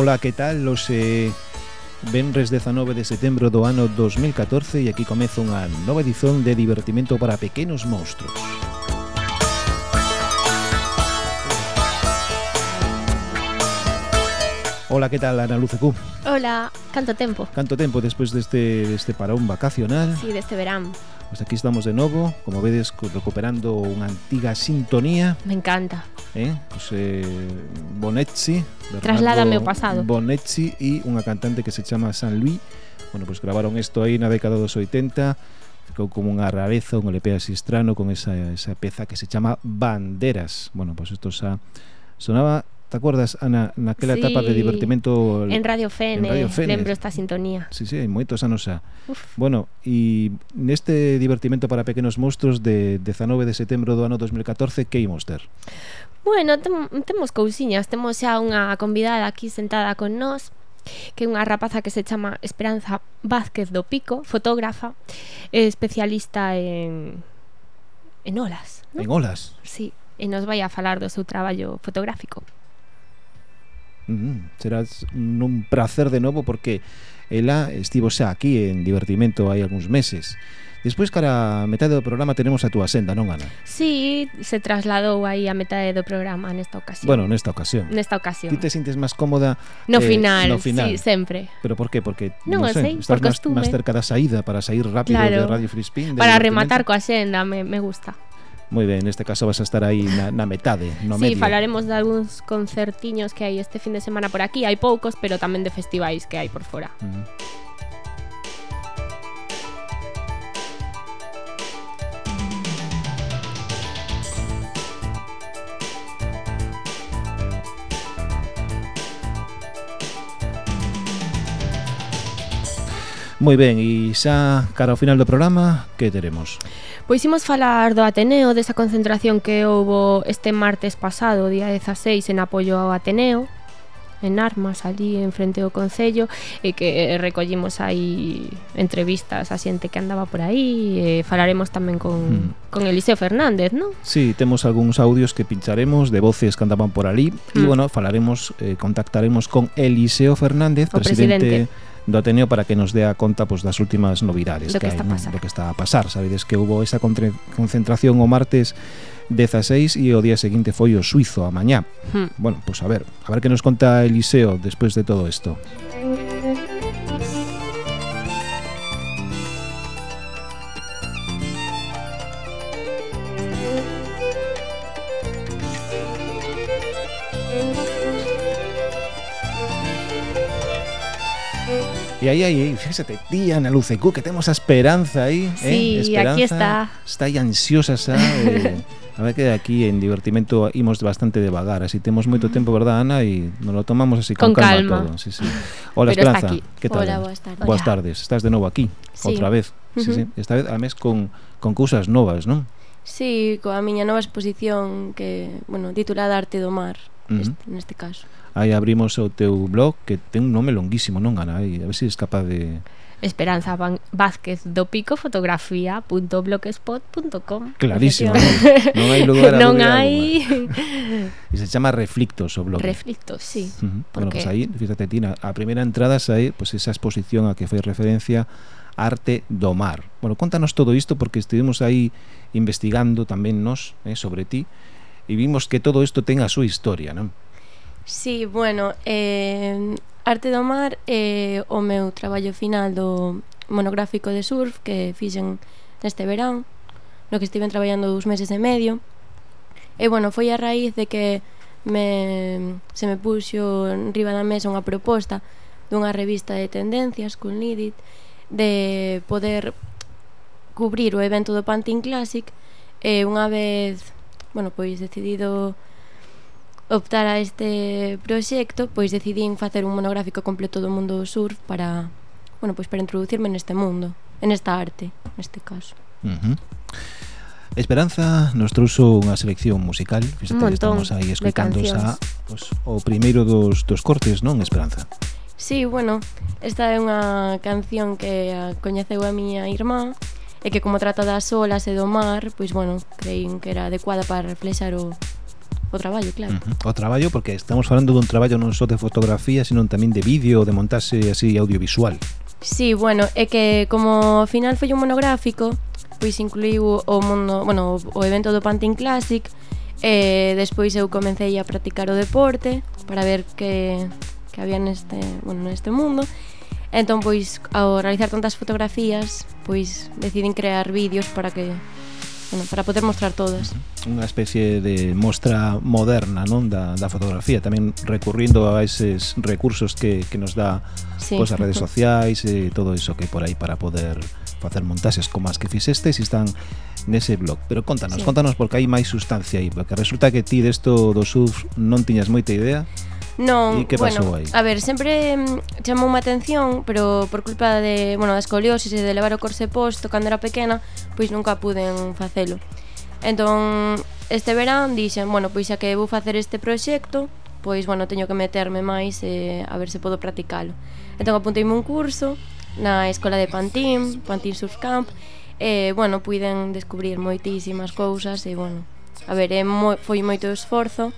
Ola, que tal? Hoxe eh, Benres 19 de setembro do ano 2014 e aquí comeza unha nova edición de Divertimento para Pequenos monstruos. Ola, que tal, Ana Lucecu? Hola, canto tempo? Canto tempo despois deste, deste parón vacacional? Sí, deste verán. Pois aquí estamos de novo, como vedes, recuperando unha antiga sintonía. Me encanta. Eh? Pois, eh, Bonetti. Trasládame ao pasado. Bonetti e unha cantante que se chama San Luis. Bueno, pois gravaron isto aí na década dos 80 ficou como unha rareza, un LP así estrano con esa, esa peza que se chama Banderas. Bueno, pois isto xa sonaba Te acuerdas, Ana, naquela sí, etapa de divertimento en Radio Fene, en Radio Fene. lembro esta sintonía. Sí, sí, hai moitos anos xa. Bueno, e neste divertimento para pequenos monstruos de 19 de setembro do ano 2014, que imos ter? Bueno, tem, temos cousiñas, temos xa unha convidada aquí sentada con nós, que é unha rapaza que se chama Esperanza Vázquez do Pico, fotógrafa, especialista en en olas, ¿no? En olas. Sí, e nos vai a falar do seu traballo fotográfico. Mm, será un placer de novo porque ela estivo xa aquí en Divertimento hai algúns meses. Despois, cara a metade do programa, tenemos a túa senda, non, Ana? Sí, se trasladou aí a metade do programa nesta ocasión. Bueno, nesta ocasión. Nesta ocasión. Ti te sintes máis cómoda... No eh, final, no final, sí, sempre. Pero por qué? Porque, non, non sei, estás máis cerca da saída, para sair rápido claro, de Radio Frispín. Para rematar coa senda, me, me gusta. Moi ben, neste caso vas a estar aí na, na metade, no sí, medio. Sí, falaremos de algúns concertiños que hai este fin de semana por aquí, hai poucos, pero tamén de festivais que hai por fora. Uh -huh. Moi ben, e xa cara ao final do programa, que teremos? Pois imos falar do Ateneo, desa concentración que houbo este martes pasado, día 16, en apoio ao Ateneo, en armas ali en frente ao Concello e que recollimos aí entrevistas a xente que andaba por aí e falaremos tamén con, mm. con Eliseo Fernández, non? Sí, temos algúns audios que pincharemos de voces que andaban por ali mm. e, hmm. bueno, falaremos, eh, contactaremos con Eliseo Fernández, o presidente, presidente do Ateneo para que nos dé a conta pois, das últimas novidades do que, que está hai. No? do que está a pasar. Sabedes que hubo esa concentración o martes 16 e o día seguinte foi o suizo a mañá. Hmm. Bueno, pois a ver, a ver que nos conta Eliseo despois de todo isto. Música E aí, aí, fíxate, tía Ana Luce Cu, que temos a esperanza aí. ¿eh? Sí, eh? esperanza, aquí está. Está aí ansiosa xa. eh, a ver que aquí en divertimento imos bastante devagar, así temos moito mm. tempo, verdad, Ana? E nos lo tomamos así con, con calma, calma. todo. Sí, sí. Hola, Pero Esperanza. Que tal? Hola, boas tardes. Boas tardes. Estás de novo aquí, sí. outra vez. Uh -huh. sí, sí. Esta vez, a mes, con, con cousas novas, non? Sí, coa miña nova exposición que, bueno, titulada Arte do Mar uh -huh. neste caso. Aí abrimos o teu blog que ten un nome longuísimo, non, Ana? Aí, eh, a ver se si es capaz de... Esperanza Van Vázquez do Pico fotografía.blogspot.com Clarísimo, non, non hai lugar a Non hai... E se chama Reflictos o blog. Reflictos, sí. Uh -huh. Porque... Bueno, pues aí, fíjate, Tina, a primeira entrada sae pues, esa exposición a que foi referencia Arte do Mar. Bueno, contanos todo isto porque estivemos aí investigando tamén nos eh, sobre ti e vimos que todo isto ten a súa historia, non? Sí, bueno, eh, Arte do Mar é eh, o meu traballo final do monográfico de surf que fixen neste verán, no que estiven traballando dous meses e medio. E bueno, foi a raíz de que me, se me puxo riba da mesa unha proposta dunha revista de tendencias, con Lidit, de poder cubrir o evento do Pantin Classic e unha vez bueno, pois decidido optar a este proxecto, pois decidín facer un monográfico completo do mundo do surf para, bueno, pois para introducirme neste mundo, en esta arte, neste caso. Uh -huh. Esperanza nos trouxo unha selección musical, fíxate que estamos aí escoitando xa pues, o primeiro dos, dos cortes, non, Esperanza? Sí, bueno, esta é unha canción que coñeceu a miña irmá, e que como trata das olas e do mar, pois bueno, creín que era adecuada para reflexar o, o traballo, claro. Uh -huh. O traballo, porque estamos falando dun traballo non só de fotografía, sino tamén de vídeo, de montaxe así audiovisual. Sí, bueno, é que como final foi un monográfico, pois incluiu o mundo, bueno, o evento do Pantin Classic, e despois eu comecei a practicar o deporte para ver que, que había neste, bueno, neste mundo, Entón, pois, ao realizar tantas fotografías, pois deciden crear vídeos para que bueno, para poder mostrar todas. Unha especie de mostra moderna non da, da fotografía, tamén recurrindo a eses recursos que, que nos dá sí. pois, as redes sociais e todo iso que por aí para poder facer montaxes como as que fixestes e están nese blog. Pero contanos, sí. contanos porque hai máis sustancia aí, porque resulta que ti desto do surf non tiñas moita idea. Non, e que pasou bueno, aí? A ver, sempre mm, chamou unha atención, pero por culpa de, bueno, da escoliosis e de levar o corse posto cando era pequena, pois nunca puden facelo. Entón, este verán dixen, bueno, pois xa que vou facer este proxecto, pois, bueno, teño que meterme máis e a ver se podo practicalo. Entón, apunteime un curso na escola de Pantín, Pantín Surfcamp, e, bueno, puiden descubrir moitísimas cousas e, bueno, a ver, é moi, foi moito esforzo,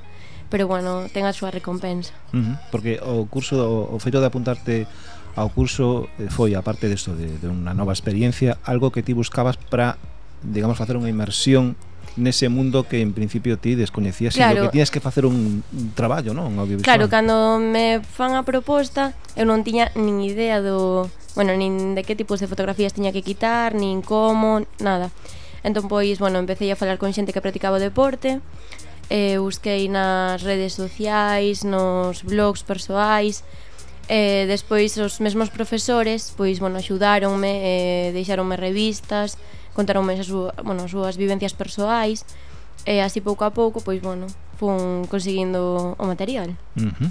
pero bueno, ten a súa recompensa. Uh -huh, porque o curso o, o feito de apuntarte ao curso eh, foi, aparte desto de, de unha nova experiencia, algo que ti buscabas para, digamos, facer unha inmersión nese mundo que en principio ti descoñecías claro, e que tienes que facer un, un traballo, non? Un audiovisual. Claro, cando me fan a proposta, eu non tiña nin idea do, bueno, nin de que tipos de fotografías tiña que quitar, nin como, nada. Entón pois, bueno, empecé a falar con xente que practicaba o deporte eh, busquei nas redes sociais, nos blogs persoais, e eh, despois os mesmos profesores pois, bueno, axudáronme, eh, deixáronme revistas, contaronme as, súa, bueno, as súas vivencias persoais, e así pouco a pouco, pois, bueno, fun conseguindo o material. Uh -huh.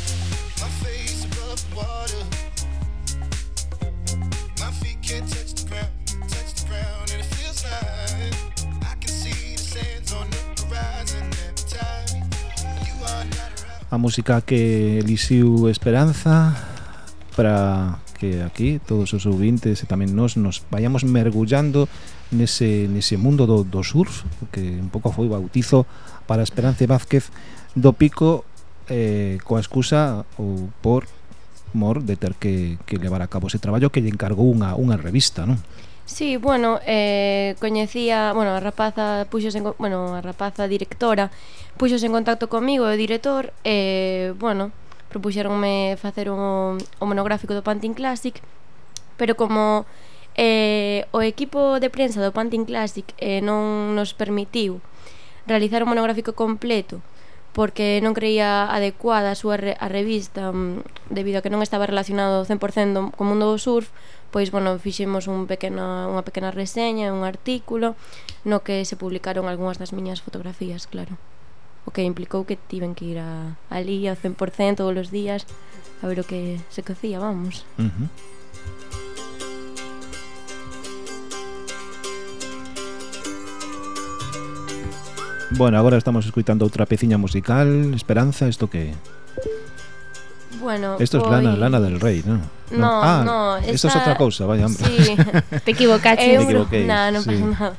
música que elixiu Esperanza para que aquí todos os ouvintes e tamén nós nos vayamos mergullando nese, nese mundo do, do surf que un pouco foi bautizo para Esperanza Vázquez do Pico eh, coa excusa ou por mor de ter que, que levar a cabo ese traballo que lle encargou unha, unha revista, non? Sí, bueno, eh, coñecía, bueno, a rapaza puxos en, bueno, a rapaza directora puxos en contacto comigo e o director e, eh, bueno, propuxeronme facer un, o monográfico do Pantin Classic pero como eh, o equipo de prensa do Pantin Classic eh, non nos permitiu realizar un monográfico completo porque non creía adecuada a súa re, a revista mm, debido a que non estaba relacionado 100% do, co mundo do surf pois, bueno, fixemos un pequena, unha pequena reseña, un artículo no que se publicaron algunhas das miñas fotografías, claro o que implicou que tiven que ir a, ali ao 100% todos os días a ver o que se cocía, vamos. Uh -huh. Bueno, agora estamos escuitando outra peciña musical, Esperanza, isto que... Bueno, Esto es. Lana, pois Lana del Rey, non? No, no, ah, no esta... Eso é outra cousa, vaya, hombre. Sí, te equivocaste. É un grupo, non sí. pasa nada.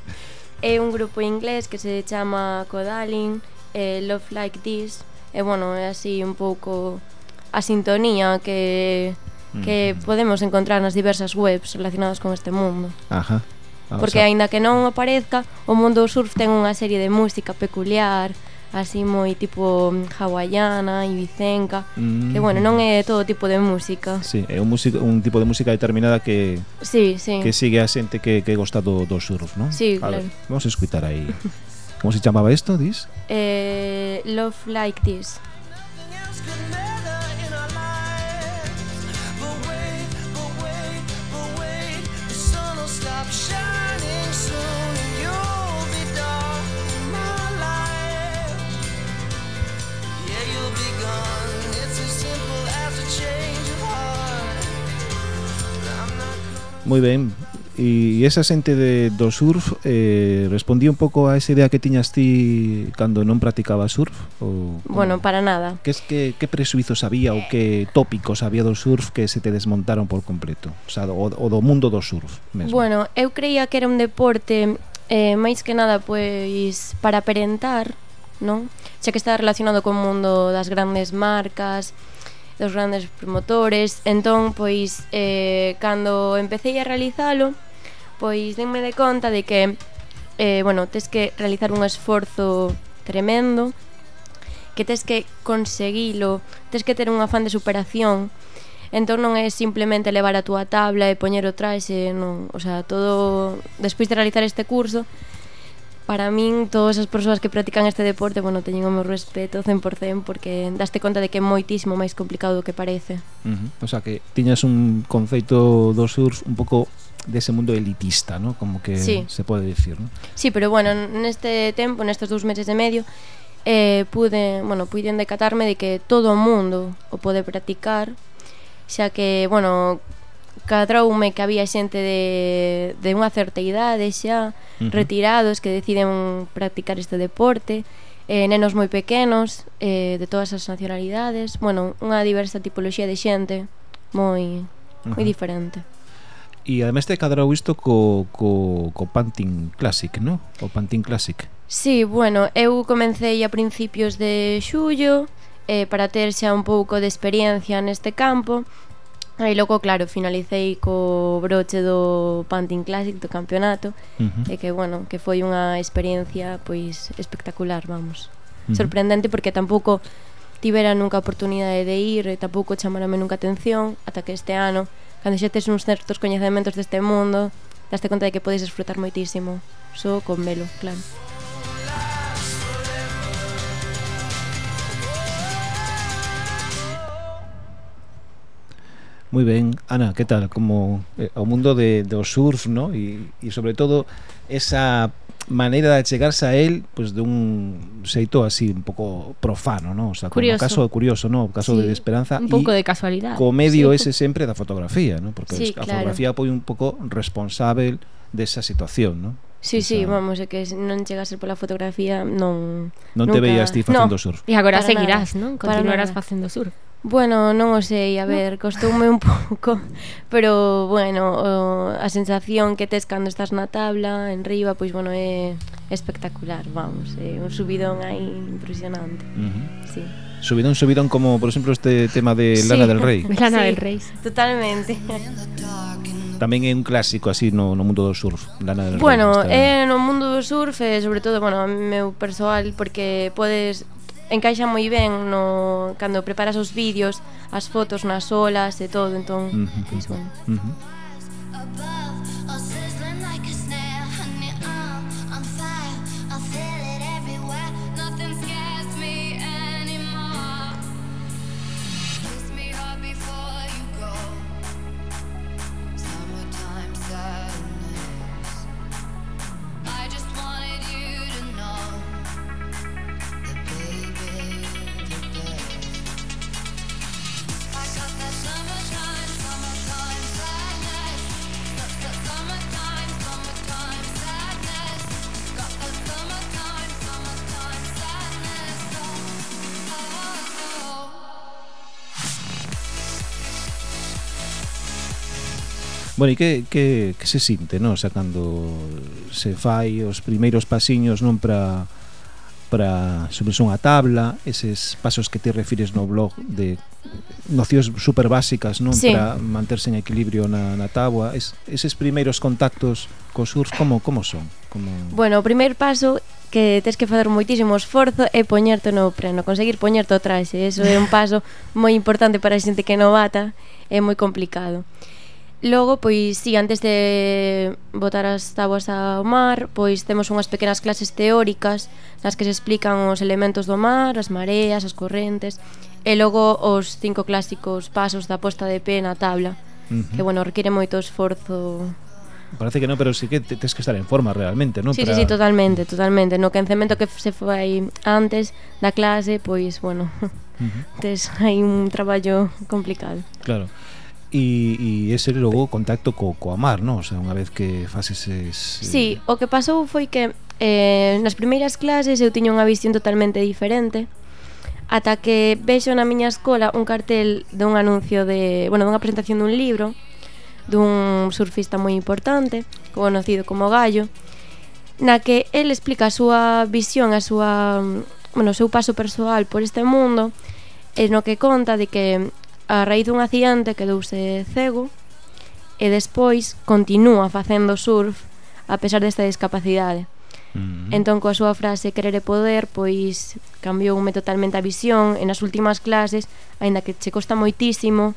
É un grupo inglés que se chama Codalin, eh, Love Like This, e bueno, é así un pouco a sintonía que que mm. podemos encontrar nas diversas webs relacionadas con este mundo. Ajá. Ah, Porque o sea... aínda que non aparezca, o mundo do surf ten unha serie de música peculiar, así moi tipo hawaiana, ibicenca, mm. que bueno, mm. non é todo tipo de música. Sí, é un músico un tipo de música determinada que Sí, sí. que sigue a xente que que gosta do do surf, non? Sí, a claro. Ver, vamos a escutar aí. Como se chamaba isto, dis? Eh, Love Like This. Moi ben, e esa xente de, do surf eh, respondía un pouco a esa idea que tiñas ti cando non practicaba surf? Ou, bueno, como? para nada. Que, que, que presuizos había ou que tópicos había do surf que se te desmontaron por completo? O, sea, do, o do mundo do surf mesmo. Bueno, eu creía que era un deporte eh, máis que nada pois para aparentar, non? Xa que está relacionado con o mundo das grandes marcas, dos grandes promotores. Entón pois eh, cando empecé a realizalo pois denme de conta de que eh, bueno, tes que realizar un esforzo tremendo que tes que conseguilo tes que ter un afán de superación. Entón non é simplemente levar a túa tabla e poñer o traxe non, o sea, todo despois de realizar este curso para min todas as persoas que practican este deporte, bueno, teñen o meu respeto 100% porque daste conta de que é moitísimo máis complicado do que parece. Uh -huh. O sea que tiñas un conceito do surf un pouco dese de mundo elitista, ¿no? Como que sí. se pode dicir, ¿no? Sí, pero bueno, neste tempo, nestes dous meses e medio, eh, pude, bueno, puiden decatarme de que todo o mundo o pode practicar, xa que, bueno, cadroume que había xente de, de unha certa idade xa, uh -huh. retirados que deciden practicar este deporte, eh, nenos moi pequenos, eh, de todas as nacionalidades, bueno, unha diversa tipoloxía de xente moi uh -huh. moi diferente. E ademais te cadrou isto co, co, co Pantin Classic, non? O Pantin Classic. Sí, bueno, eu comecei a principios de xullo eh, para ter xa un pouco de experiencia neste campo Aí logo, claro, finalicei co broche do Pantin Classic do campeonato uh -huh. e que, bueno, que foi unha experiencia pois espectacular, vamos. Uh -huh. Sorprendente porque tampouco tivera nunca a oportunidade de ir e tampouco chamarame nunca atención ata que este ano, cando xa tes uns certos coñecementos deste mundo, daste conta de que podes desfrutar moitísimo, só con velo, claro. Moi ben, Ana, que tal? Como eh, o mundo de, do surf, no? E, e sobre todo esa maneira de chegarse a él pues, de un xeito así un pouco profano, no? O sea, curioso. caso curioso, no? O caso sí, de Esperanza un pouco de casualidade. Comedio sí. ese sempre da fotografía, no? Porque sí, a claro. fotografía foi un pouco responsável desa situación, no? Sí, Esa... sí, vamos, é que non chega a ser pola fotografía non... Non te nunca... veías ti facendo no. surf. E agora Para seguirás, nada. non? Continuarás facendo surf. Bueno, non o sei, a ver, costoume un pouco, pero bueno, o, a sensación que tes cando estás na tabla, en riba, pois bueno, é espectacular, vamos, é un subidón aí impresionante. Uh -huh. Sí. Subidón, subidón como, por exemplo, este tema de Lana sí. del Rey. Lana sí, del Rey. Totalmente. Tamén é un clásico así no, no mundo do surf, Lana del bueno, Rey. Bueno, é no mundo do surf, e sobre todo, bueno, meu persoal porque podes encaixa moi ben no cando preparas os vídeos, as fotos nas olas e todo, entón, uh -huh. pois, bueno. Uh -huh. Bueno, e que, que, que se sinte, non? O sea, cando se fai os primeiros pasiños non para para subirse unha tabla, eses pasos que te refires no blog de nocións super básicas, non, sí. para manterse en equilibrio na, na tabua, es, eses primeiros contactos co surf como como son? Como Bueno, o primeiro paso que tes que facer moitísimo esforzo é poñerte no preno, conseguir poñerte o traxe, eso é un paso moi importante para a xente que novata, é moi complicado. Logo, pois, si, sí, antes de botar as tabuas ao mar, pois temos unhas pequenas clases teóricas nas que se explican os elementos do mar, as mareas, as correntes, e logo os cinco clásicos pasos da posta de pé na tabla, uh -huh. que, bueno, require moito esforzo Parece que non, pero sí que tens que estar en forma realmente, non? Sí, Para... sí, sí, totalmente, totalmente. No quencemento que se foi antes da clase, pois, bueno, uh -huh. tes hai un traballo complicado. Claro e, e ese logo contacto co, coa mar, non? O sea, unha vez que fases es... Eh, sí, o que pasou foi que eh, nas primeiras clases eu tiña unha visión totalmente diferente ata que vexo na miña escola un cartel dun anuncio de, bueno, dunha presentación dun libro dun surfista moi importante conocido como Gallo na que el explica a súa visión, a súa, mm, bueno, o seu paso persoal por este mundo e no que conta de que a raíz dun accidente quedouse cego e despois continúa facendo surf a pesar desta discapacidade. Mm. Entón, coa súa frase querer e poder, pois cambioume totalmente a visión e nas últimas clases, aínda que che costa moitísimo,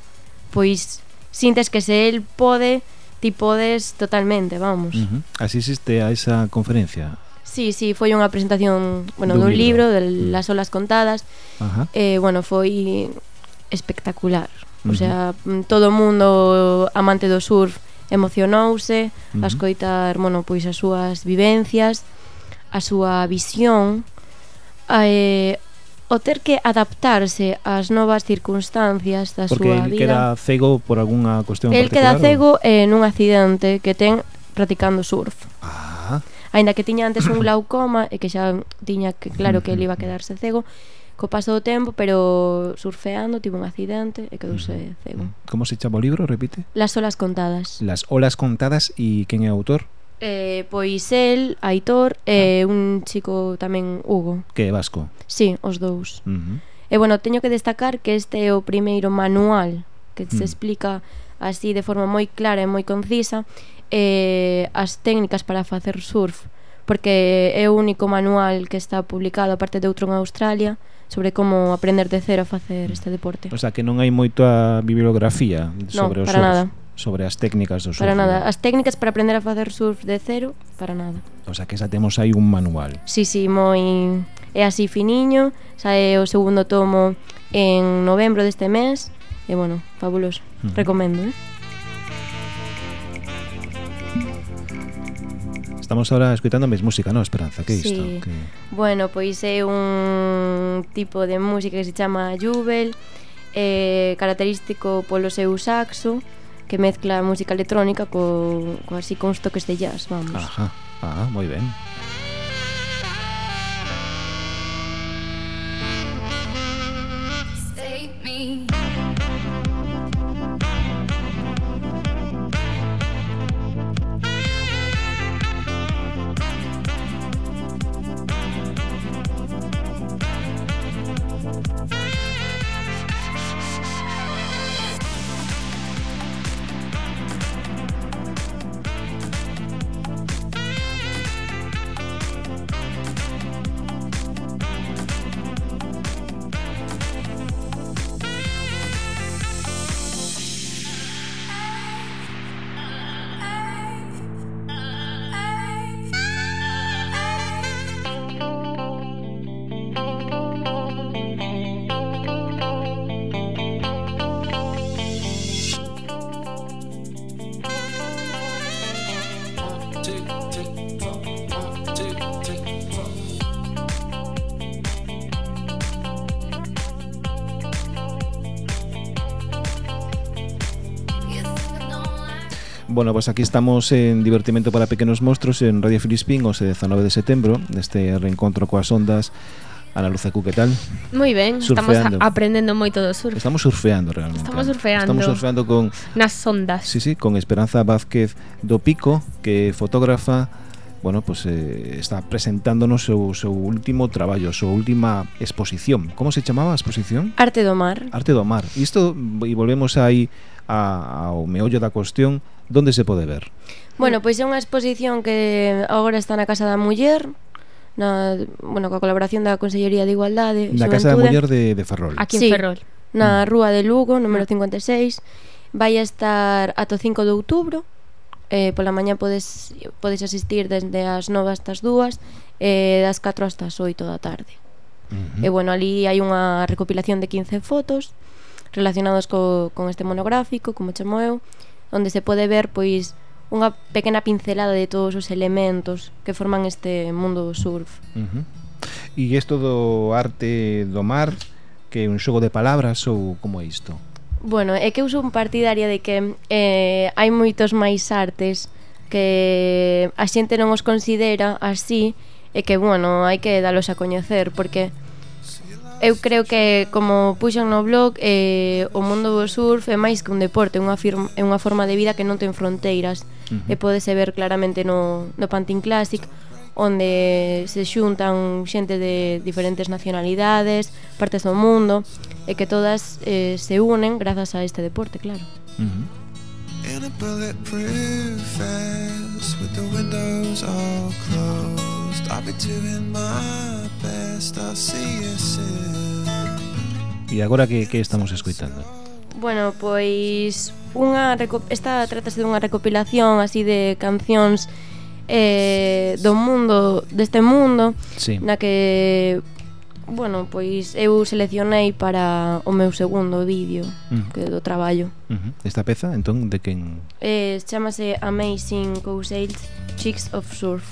pois sintes que se el pode, ti podes totalmente, vamos. Mm-hmm. Uh -huh. existe a esa conferencia? Sí, sí, foi unha presentación, bueno, dun, dun libro, libro de mm. Las olas contadas. Uh -huh. Eh, bueno, foi espectacular. O sea, mm, todo o mundo amante do surf emocionouse uh a escoitar, bueno, pois as súas vivencias, a súa visión, a, eh, o ter que adaptarse ás novas circunstancias da Porque súa vida. Porque queda cego por algunha cuestión el particular? El queda cego ou... eh, nun accidente que ten practicando surf. Ah. Aínda que tiña antes un glaucoma e que xa tiña que claro que ele iba a quedarse cego, co paso do tempo, pero surfeando tivo un accidente e quedouse cego. Como se chama o libro, repite? Las olas contadas. Las olas contadas e quen é o autor? Eh, pois el, Aitor e eh, ah. un chico tamén Hugo. Que é vasco? Sí, os dous. Uh -huh. E bueno, teño que destacar que este é o primeiro manual que uh -huh. se mm. explica así de forma moi clara e moi concisa eh, as técnicas para facer surf porque é o único manual que está publicado aparte de outro en Australia uh sobre como aprender de cero a facer este deporte. O sea, que non hai moita bibliografía sobre no, para os nada. sobre as técnicas do surf. Para nada, as técnicas para aprender a facer surf de cero, para nada. O sea, que xa temos aí un manual. Sí, sí, moi é así finiño, xa é o segundo tomo en novembro deste mes, e bueno, fabuloso. Uh -huh. Recomendo, eh? Estamos ahora escutando máis música, non, Esperanza? Que isto? Sí. Que... Bueno, pois é un tipo de música que se chama Jubel, eh, característico polo seu saxo, que mezcla música electrónica co, co así con toques de jazz, vamos. Ajá, ah, moi ben. Bueno, pois pues aquí estamos en Divertimento para Pequenos Monstros en Radio Filispín o 19 de setembro neste reencontro coas ondas Ana Luz Acu, que tal? Moi ben, surfeando. estamos aprendendo moito do surf Estamos surfeando realmente Estamos surfeando Estamos surfeando con Nas ondas Sí, sí, con Esperanza Vázquez do Pico Que fotógrafa bueno, pues, eh, está presentándonos o seu último traballo, a súa última exposición. Como se chamaba a exposición? Arte do mar. Arte do mar. Isto, e volvemos aí a, ao meollo da cuestión, Donde se pode ver? Bueno, pois é unha exposición que agora está na Casa da Muller, na, bueno, coa colaboración da Consellería de Igualdade Na Casa da Muller de, de Ferrol. Aquí en sí, Ferrol. Na mm. Rúa de Lugo, número 56 Vai a estar ato 5 de outubro eh, Pola mañá podes, podes asistir desde as 9 hasta as 2 eh, Das 4 hasta as 8 da tarde. Uh. E bueno, ali hai unha recopilación de 15 fotos relacionados co, con este monográfico, como chamo eu onde se pode ver pois unha pequena pincelada de todos os elementos que forman este mundo surf. Uh -huh. E isto do arte do mar, que é un xogo de palabras ou como é isto? Bueno, é que eu sou un partidaria de que eh, hai moitos máis artes que a xente non os considera así e que, bueno, hai que dalos a coñecer porque Eu creo que, como puxan no blog, eh, o mundo do surf é máis que un deporte, é unha, firma, é unha forma de vida que non ten fronteiras. Uh -huh. E podese ver claramente no, no Pantin Classic, onde se xuntan xente de diferentes nacionalidades, partes do mundo, e que todas eh, se unen grazas a este deporte, claro. Uh -huh. In a bulletproof vest with the windows all closed I'll be doing my E agora que, que estamos escoitando? Bueno, pois unha esta trátase dunha recopilación así de cancións eh, do mundo, deste mundo sí. na que bueno, pois eu seleccionei para o meu segundo vídeo uh -huh. que do traballo. Uh -huh. Esta peza, entón, de quen? Eh, chamase Amazing Cousins Chicks of Surf.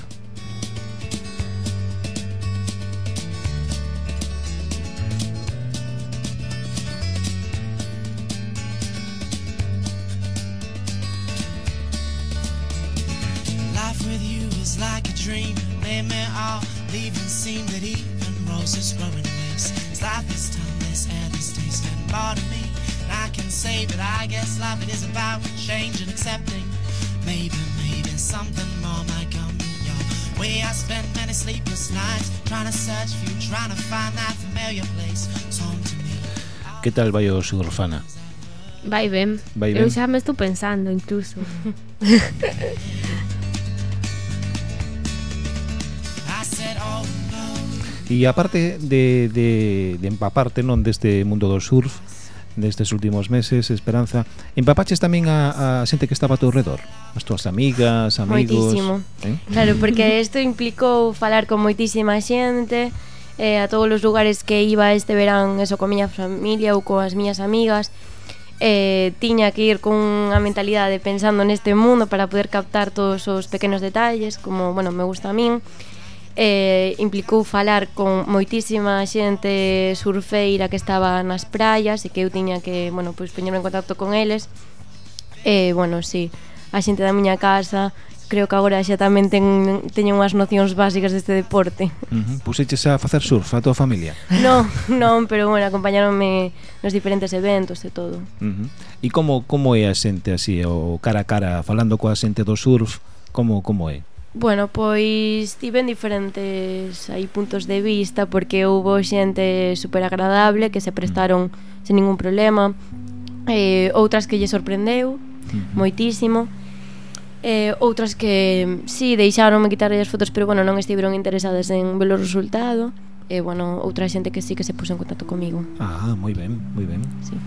Like a dream. Made me all leave and seem that even roses grow in waste. This life is timeless and it's tasting more to me. And I can say, but I guess life it is about change and accepting. Maybe, maybe something more might come your way. I spent many sleepless nights trying to search for you, trying to find that familiar place. It's home to me. Que tal vai o surfana? Vai ben. Vai Eu ben. xa me estou pensando incluso. E aparte de, de, de empaparte non deste mundo do surf Destes últimos meses, Esperanza Empapaches tamén a, a xente que estaba a teu redor As túas amigas, amigos Moitísimo eh? Claro, porque isto implicou falar con moitísima xente eh, A todos os lugares que iba este verán Eso con miña familia ou coas miñas amigas eh, tiña que ir cunha mentalidade pensando neste mundo para poder captar todos os pequenos detalles, como, bueno, me gusta a min eh, implicou falar con moitísima xente surfeira que estaba nas praias e que eu tiña que, bueno, pois poñerme en contacto con eles. E, eh, bueno, sí, a xente da miña casa, creo que agora xa tamén ten, teño unhas nocións básicas deste deporte. Uh -huh. Puseches a facer surf a tua familia? non, non, pero bueno, acompañaronme nos diferentes eventos e todo. Uh -huh. E como como é a xente así, o cara a cara, falando coa xente do surf, como como é? Bueno, pois tiven diferentes aí puntos de vista porque houbo xente super agradable que se mm. prestaron sen ningún problema, eh, outras que lle sorprendeu mm-hmm. moitísimo. Eh, outras que si sí, deixaronme quitar as fotos, pero bueno, non estiveron interesadas en ver o resultado. E eh, bueno, outra xente que sí que se puso en contacto comigo. Ah, moi ben, moi ben. Sí.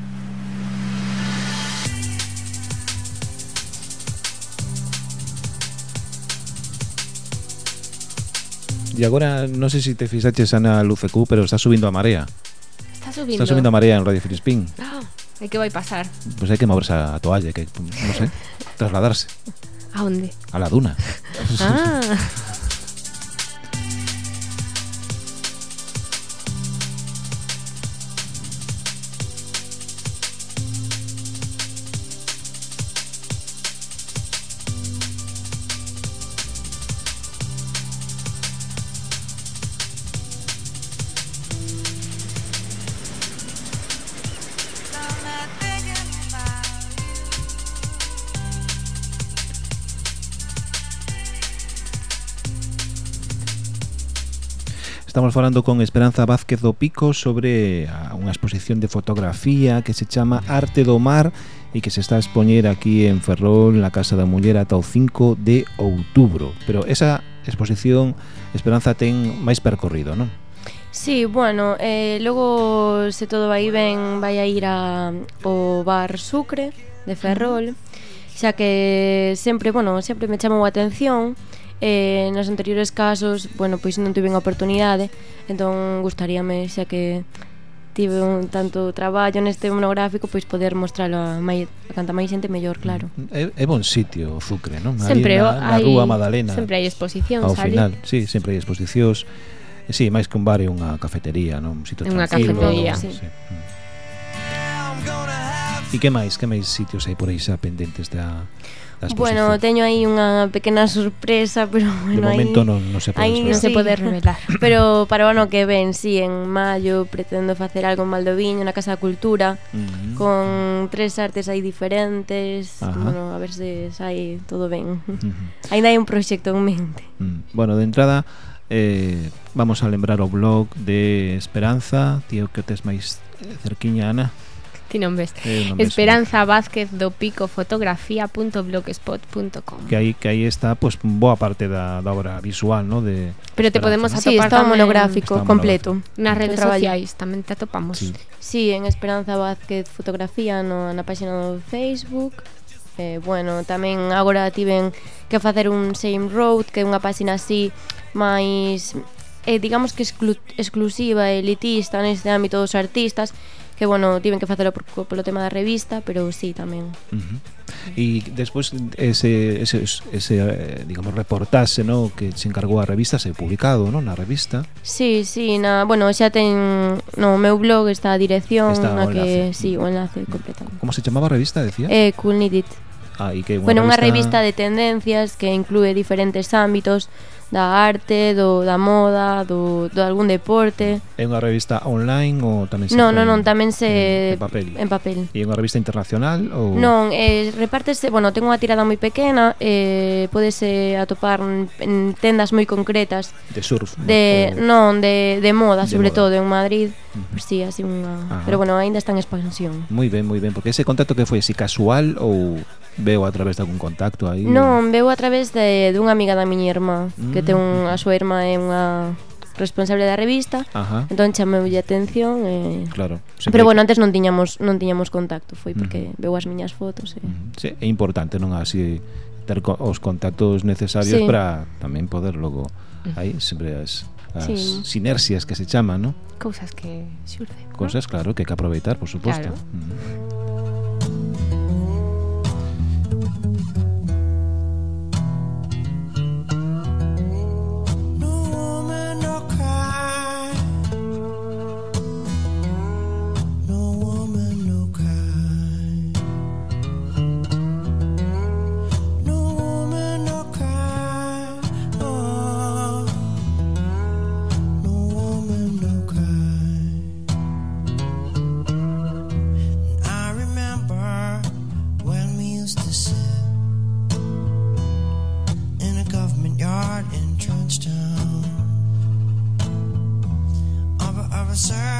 E agora, non sei se te fixaches Ana Lucecu, pero está subindo a marea. Está subindo. Está subindo a marea en Radio Filispín. Ah, e que vai pasar? Pois hai que moverse a toalla, que, non sei, trasladarse A onde? a la duna. Ah, Estamos falando con Esperanza Vázquez do Pico sobre a, unha exposición de fotografía que se chama Arte do Mar e que se está a expoñer aquí en Ferrol, na Casa da Muller, ata o 5 de outubro. Pero esa exposición, Esperanza, ten máis percorrido, non? Sí, bueno, eh, logo se todo vai ben vai a ir a, o bar Sucre de Ferrol xa que sempre, bueno, sempre me chamou a atención Eh, nas anteriores casos, bueno, pois non tiven a oportunidade, entón gustaríame xa que tive un tanto traballo neste monográfico pois poder mostralo a, mai, a canta máis xente mellor, claro. Mm, é, é bon sitio o Sucre, non? Sempre na, na hai, Rúa Madalena. Sempre hai exposicións Ao final, sí, sempre hai exposicións. E sí, máis que un bar é unha cafetería, non? Un sitio unha tranquilo. Unha cafetería, sí. sí. sí. E que máis? Que máis sitios hai por aí xa pendentes da... De Bueno, teño aí unha pequena sorpresa, pero bueno, momento aí, non, non se pode, aí non se pode revelar. pero para o ano que ven, si, sí, en maio pretendo facer algo en Valdoviño, na Casa da Cultura, uh -huh. con tres artes aí diferentes, Ajá. bueno, a ver se sai todo ben. Mm-hmm. Ainda hai un proxecto en mente. Mm. Bueno, de entrada eh, vamos a lembrar o blog de Esperanza, tío que tes máis eh, cerquiña, Ana. Ti non ves. Eh, non Esperanza ves. Vázquez do Pico fotografía.blogspot.com. Que aí que aí está pues boa parte da, da obra visual, ¿no? de Pero te Esperanza. podemos atopar sí, está monográfico está completo nas redes sociais, tamén te atopamos. Sí. sí, en Esperanza Vázquez fotografía no, na páxina do Facebook. Eh, bueno, tamén agora tiven que facer un same road, que é unha páxina así máis eh, digamos que exclu exclusiva elitista neste ámbito dos artistas que bueno, tiven que facelo por, polo tema da revista, pero sí tamén. Uh -huh. E despois ese, ese, ese digamos, reportaxe ¿no? que se encargou a revista, se publicado ¿no? na revista. Sí, sí, na, bueno, xa ten no meu blog está a dirección está na que, enlace. sí, o enlace completamente. Como se chamaba a revista, decía? Eh, Cool Need It. Ah, e que unha bueno, revista... unha revista de tendencias que inclúe diferentes ámbitos, da arte, do da moda, do, do algún deporte. É unha revista online ou tamén se Non, non, non, tamén se en, papel. En papel. E é unha revista internacional ou Non, eh repártese, bueno, ten unha tirada moi pequena, eh podese atopar en tendas moi concretas de surf. De ou... non, de de moda, de sobre moda. todo en Madrid. Uh -huh. Si, sí, así unha, Ajá. pero bueno, aínda está en expansión. Moi ben, moi ben, porque ese contacto que foi así casual ou veo a través de algún contacto aí? Non, veo a través de dunha amiga da miña irmá que ten un, a súa irmá é unha responsable da revista, Ajá. entón chameulle atención e Claro. Pero bueno, antes non tiñamos non tiñamos contacto, foi porque uh -huh. veu as miñas fotos e sí, é importante non así ter co os contactos necesarios sí. para tamén poder logo aí sempre as as sí. sinerxias que se chaman, ¿no? Cousas que xurden. Cousas, ¿no? claro, que hai que aproveitar, por suposto. Claro. Mm.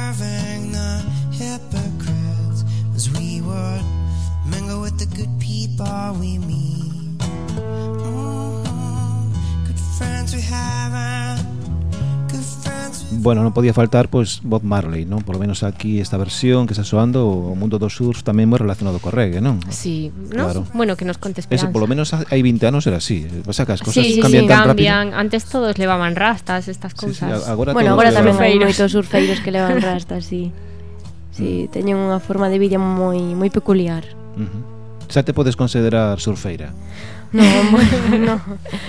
Observing the hypocrites as we would mingle with the good people we meet. Mhm. Good friends we have, Bueno, non podía faltar pois Bob Marley, non? Por lo menos aquí esta versión que está soando o mundo do surf tamén moi relacionado co reggae, non? Sí, claro. ¿no? Bueno, que nos conte esperanza. Eso, por lo menos hai 20 anos era así. Pasa que as cosas sí, sí, cambian sí, tan cambian. rápido. Antes todos levaban rastas, estas cousas. Sí, sí, agora bueno, agora tamén hai moitos surfeiros que levan rastas, sí. Sí, mm. teñen unha forma de vida moi moi peculiar. Uh -huh. Xa te podes considerar surfeira. Non, bueno, no,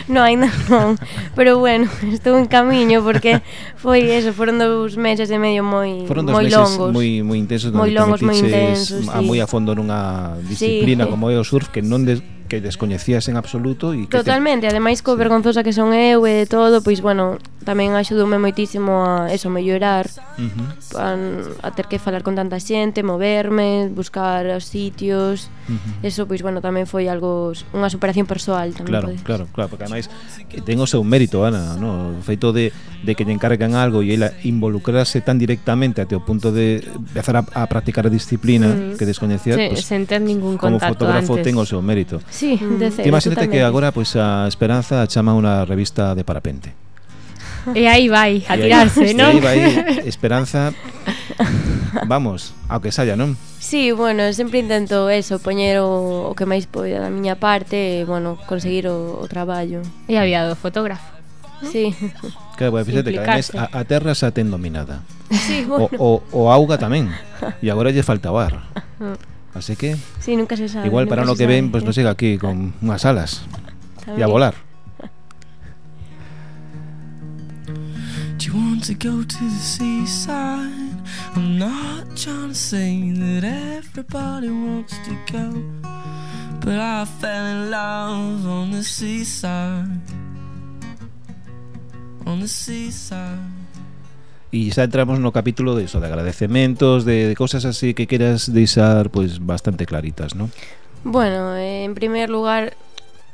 no, ainda non Pero bueno, estou en camiño porque foi eso, foron dous meses e medio moi Foron dous moi meses longos, moi, moi intensos Moi longos, moi intensos a sí. Moi a fondo nunha disciplina sí. como é o surf que non des, que descoñecías en absoluto e que Totalmente, te... ademais co sí. vergonzosa que son eu e todo, pois bueno, tamén axudoume moitísimo a eso, mellorar, uh -huh. a, a ter que falar con tanta xente, moverme, buscar os sitios. Uh -huh. Eso pois bueno, tamén foi algo unha superación persoal tamén. Claro, podes. claro, claro, porque ademais eh, ten o seu mérito, Ana, no, o feito de de que lle encargan algo e ela involucrarse tan directamente até o punto de empezar a, a practicar a disciplina uh -huh. que descoñecía, sí, pues, sen ter ningún contacto Como fotógrafo antes. ten o seu mérito. Sí, uh -huh. de mm. cero, Imagínate que agora pois pues, a Esperanza chama unha revista de parapente. E aí vai, a tirarse, non? E aí vai, esperanza, vamos, ao que saia, non? Sí, bueno, sempre intento eso, poñer o, o que máis poida da miña parte e, bueno, conseguir o, o traballo. E había do fotógrafo. Sí. Claro, pues, fíjate que además a, a terra xa ten dominada. Sí, bueno. O, o, o auga tamén. E agora lle falta bar. Así que... Sí, nunca se sabe. Igual para o que sabe. ven, pues non siga aquí con unhas alas. E a volar. Want to go to the seaside? I'm not trying to say that everybody wants to go, but I fell in love on the seaside. On the seaside. E xa entramos no capítulo de eso, de agradecementos, de, de cosas así que queras deixar pues bastante claritas, ¿no? Bueno, eh, en primer lugar,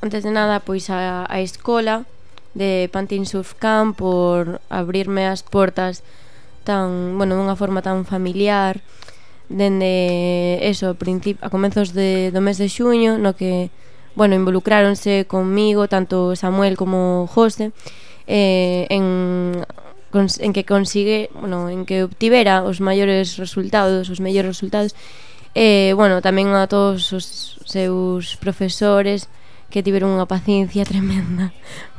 antes de nada, pois a, a escola de Pantin Surf Camp por abrirme as portas tan, bueno, dunha forma tan familiar dende eso, princip a comezos de, do mes de xuño no que, bueno, involucráronse conmigo tanto Samuel como José eh, en, en que consigue, bueno, en que obtivera os maiores resultados, os mellores resultados eh, bueno, tamén a todos os seus profesores, que tiveron unha paciencia tremenda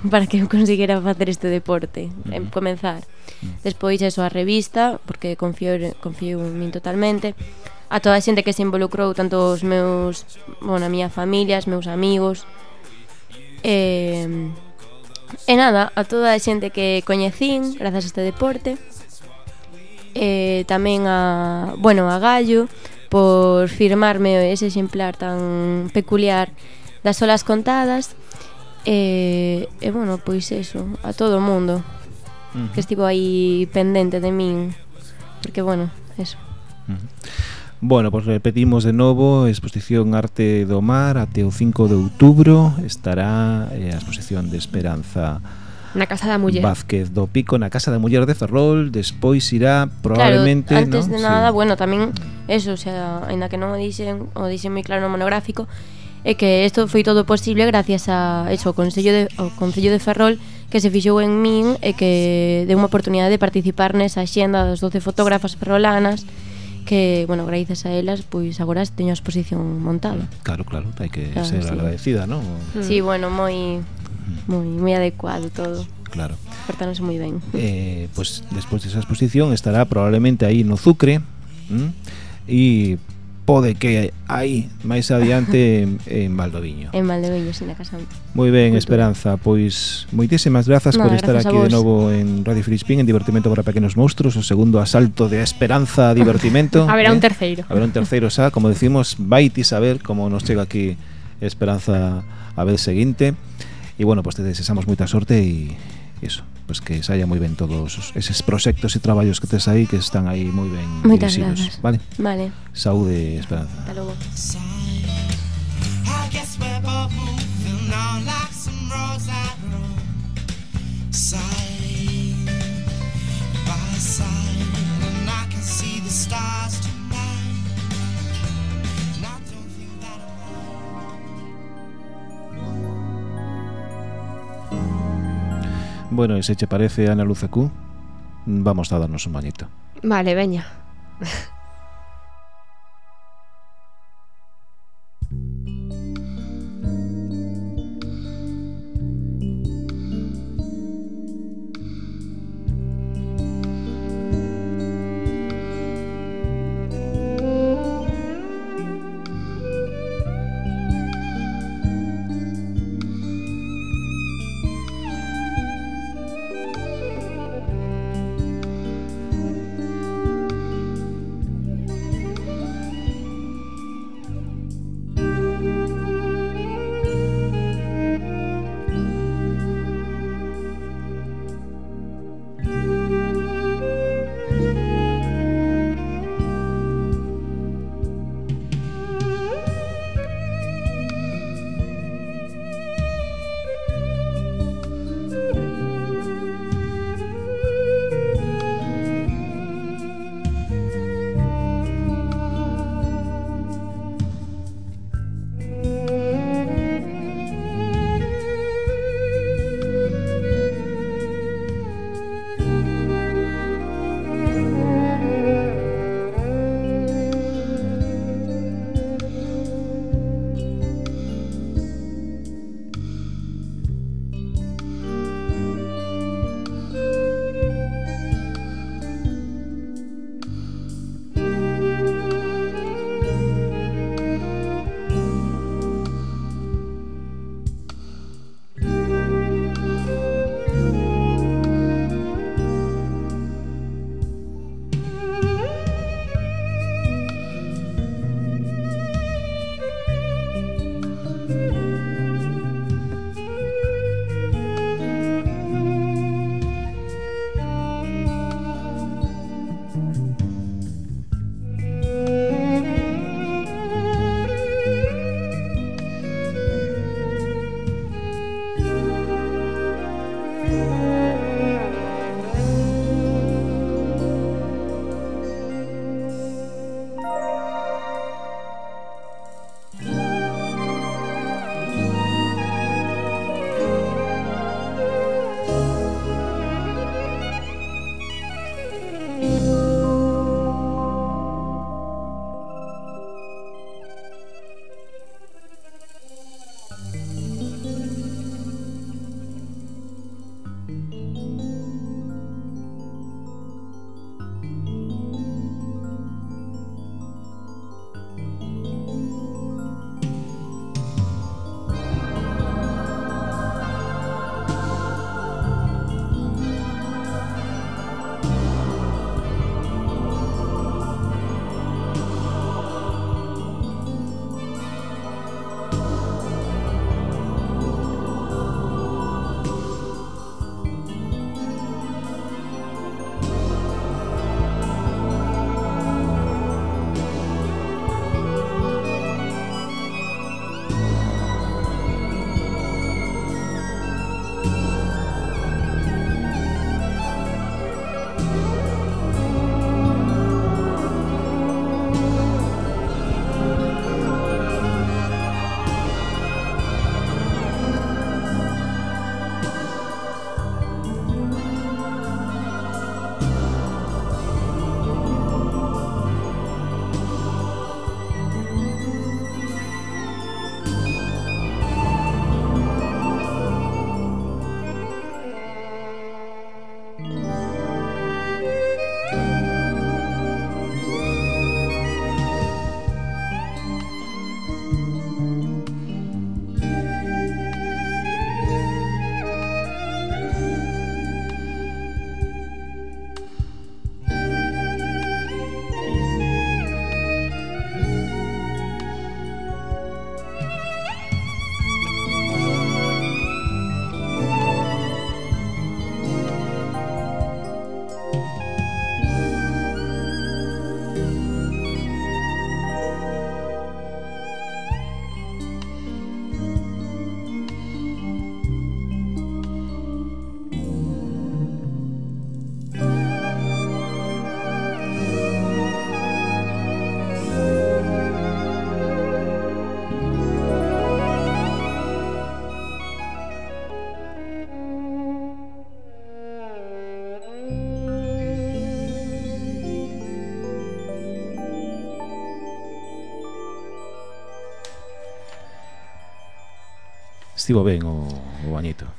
para que eu consiguera facer este deporte, eh, uh -huh. en comenzar. Uh -huh. Despois eso a revista, porque confío confío en min totalmente, a toda a xente que se involucrou, tanto os meus, bueno, a miña familia, os meus amigos. E, e nada, a toda a xente que coñecín grazas a este deporte. E tamén a, bueno, a Gallo por firmarme ese exemplar tan peculiar das olas contadas e, e bueno, pois eso, a todo o mundo uh -huh. que estivo aí pendente de min porque bueno, eso. Uh -huh. Bueno, pois pues repetimos de novo exposición Arte do Mar até o 5 de outubro estará eh, a exposición de Esperanza Na Casa da Muller Vázquez do Pico na Casa da Muller de Ferrol Despois irá probablemente Claro, antes ¿no? de nada, sí. bueno, tamén mm. Eso, o sea, ainda que non o dixen O dixen moi claro no monográfico e que isto foi todo posible gracias a eso, o Concello de, o Concello de Ferrol que se fixou en min e que deu unha oportunidade de participar nesa xenda dos 12 fotógrafas ferrolanas que, bueno, gracias a elas, pois agora teño a exposición montada. Claro, claro, hai que claro, ser sí. agradecida, non? Sí, bueno, moi moi moi adecuado todo. Claro. Portándose moi ben. Eh, pois pues, despois desa exposición estará probablemente aí no Zucre, ¿m? e pode que aí máis adiante en Valdoviño. En Valdoviño, sin a casa. Moi ben, Cultura. Esperanza, pois moitísimas grazas no, por estar aquí de novo en Radio Filispín en Divertimento para Pequenos Monstruos, o segundo asalto de Esperanza a Divertimento. Haberá eh? un terceiro. Haberá un terceiro, xa, como decimos, vaiti saber como nos chega aquí Esperanza a vez seguinte. E bueno, pois pues te desexamos moita sorte e iso. Pues que saia moi ben todos os- eses proxectos e traballos que tes aí que están aí moi ben Moitas dirixidos, grazas. vale? Vale, Saúde, Esperanza. hasta logo. Side by side, and I can see the stars Bueno, e se che parece, Ana Luzacú, vamos a darnos un bañito. Vale, veña. estivo ben o, o bañito.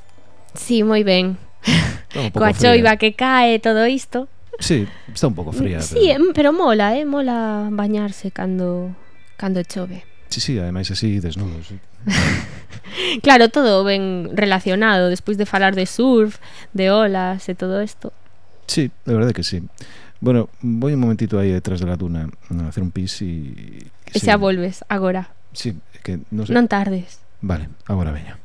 Sí, moi ben. Coa choiva que cae todo isto. Sí, está un pouco fría. Sí, pero, pero mola, eh, mola bañarse cando cando chove. Sí, sí, ademais así desnudos. Sí. claro, todo ben relacionado despois de falar de surf, de olas e todo isto. Sí, de verdade que sí. Bueno, voy un momentito aí detrás de la duna a hacer un pis. Y... E xa volves agora. Sí, que non sei... Non tardes. Vale, agora veña.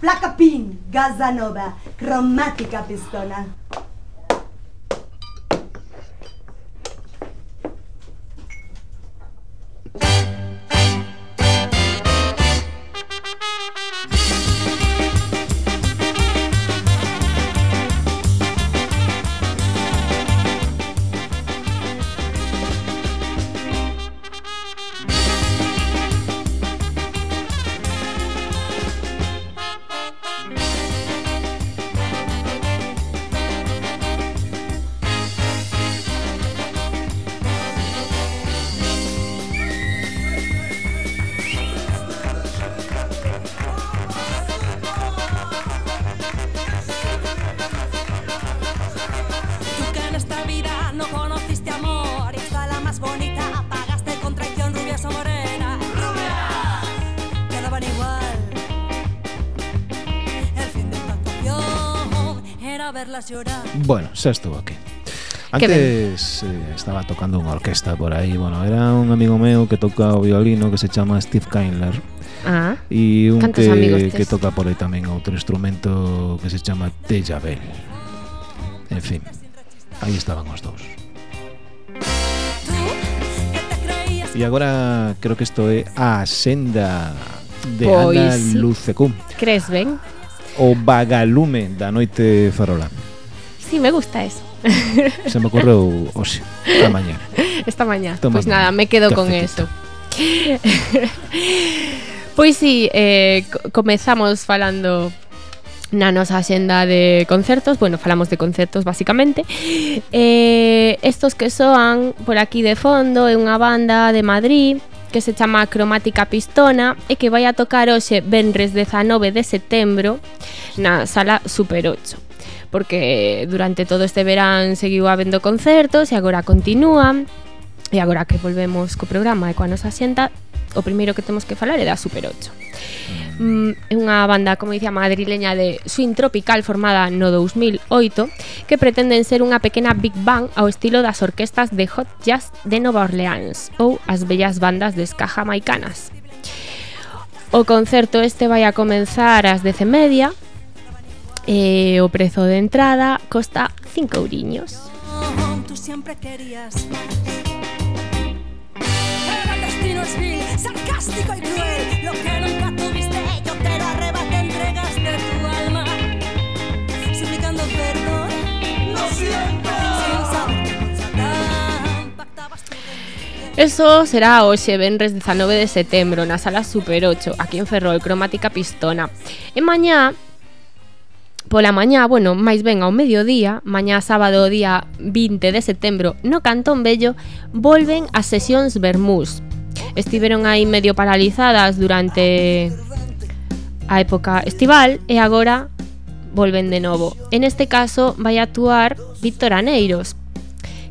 Placa PIN, Gazanova, cromática pistola. xa estuvo aquí. Antes eh, estaba tocando unha orquesta por aí, bueno, era un amigo meu que toca o violino que se chama Steve Kindler. Ah, e un que, que toca por aí tamén outro instrumento que se chama Tejabel. En fin, aí estaban os dous. E agora creo que isto é a senda de pois, Ana Lucecum Crees ben? O vagalume da noite farolana. Sí, me gusta eso. Se me ocorreu hoxe, esta mañá. Esta mañá. Pois pues nada, me quedo cafetito. con eso. pois si, sí, eh, comezamos falando na nosa xenda de concertos Bueno, falamos de concertos basicamente eh, Estos que soan por aquí de fondo É unha banda de Madrid que se chama Cromática Pistona e que vai a tocar hoxe venres 19 de setembro na Sala Super 8 porque durante todo este verán seguiu habendo concertos e agora continúan. E agora que volvemos co programa e coa nosa xenta, o primeiro que temos que falar é da Super 8. Mm, é unha banda, como dicía, madrileña de swing tropical formada no 2008 que pretenden ser unha pequena Big Bang ao estilo das orquestas de Hot Jazz de Nova Orleans ou as bellas bandas de ska jamaicanas. O concerto este vai a comenzar ás 10 e media e o prezo de entrada costa 5 euriños. tú siempre querías. Pero el destino es vil, sarcástico y cruel. Lo que nunca tuviste, yo te lo arrebaté, entregaste tu alma. Suplicando perdón. Lo siento. Sin saber con Satán, pactabas tu rendición. Eso será hoxe, venres 19 de setembro, na sala Super 8, aquí en Ferrol, cromática pistona. E mañá, pola mañá, bueno, máis ben ao mediodía, mañá sábado día 20 de setembro no Cantón Bello, volven as sesións Bermús. Estiveron aí medio paralizadas durante a época estival e agora volven de novo. En este caso vai actuar Víctor Aneiros,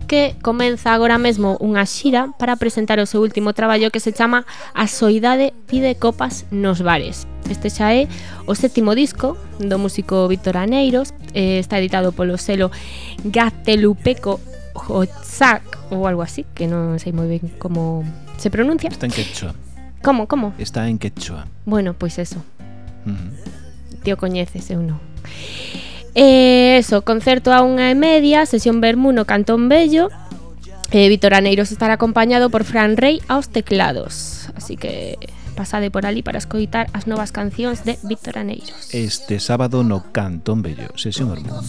que comeza agora mesmo unha xira para presentar o seu último traballo que se chama A soidade pide copas nos bares. Este xa é o sétimo disco do músico Víctor Aneiros, eh, está editado polo selo Gatelupeco Hotzak ou algo así, que non sei moi ben como se pronuncia. Está en quechua. Como, como? Está en quechua. Bueno, pois eso. Uh -huh. Tío coñeces, eu non. E eso, concerto a unha e media, sesión Bermuno, Cantón Bello. E Víctor Aneiros estará acompañado por Fran Rey aos teclados. Así que pasade por ali para escoitar as novas cancións de Víctor Aneiros. Este sábado no Cantón Bello, sesión Bermuno.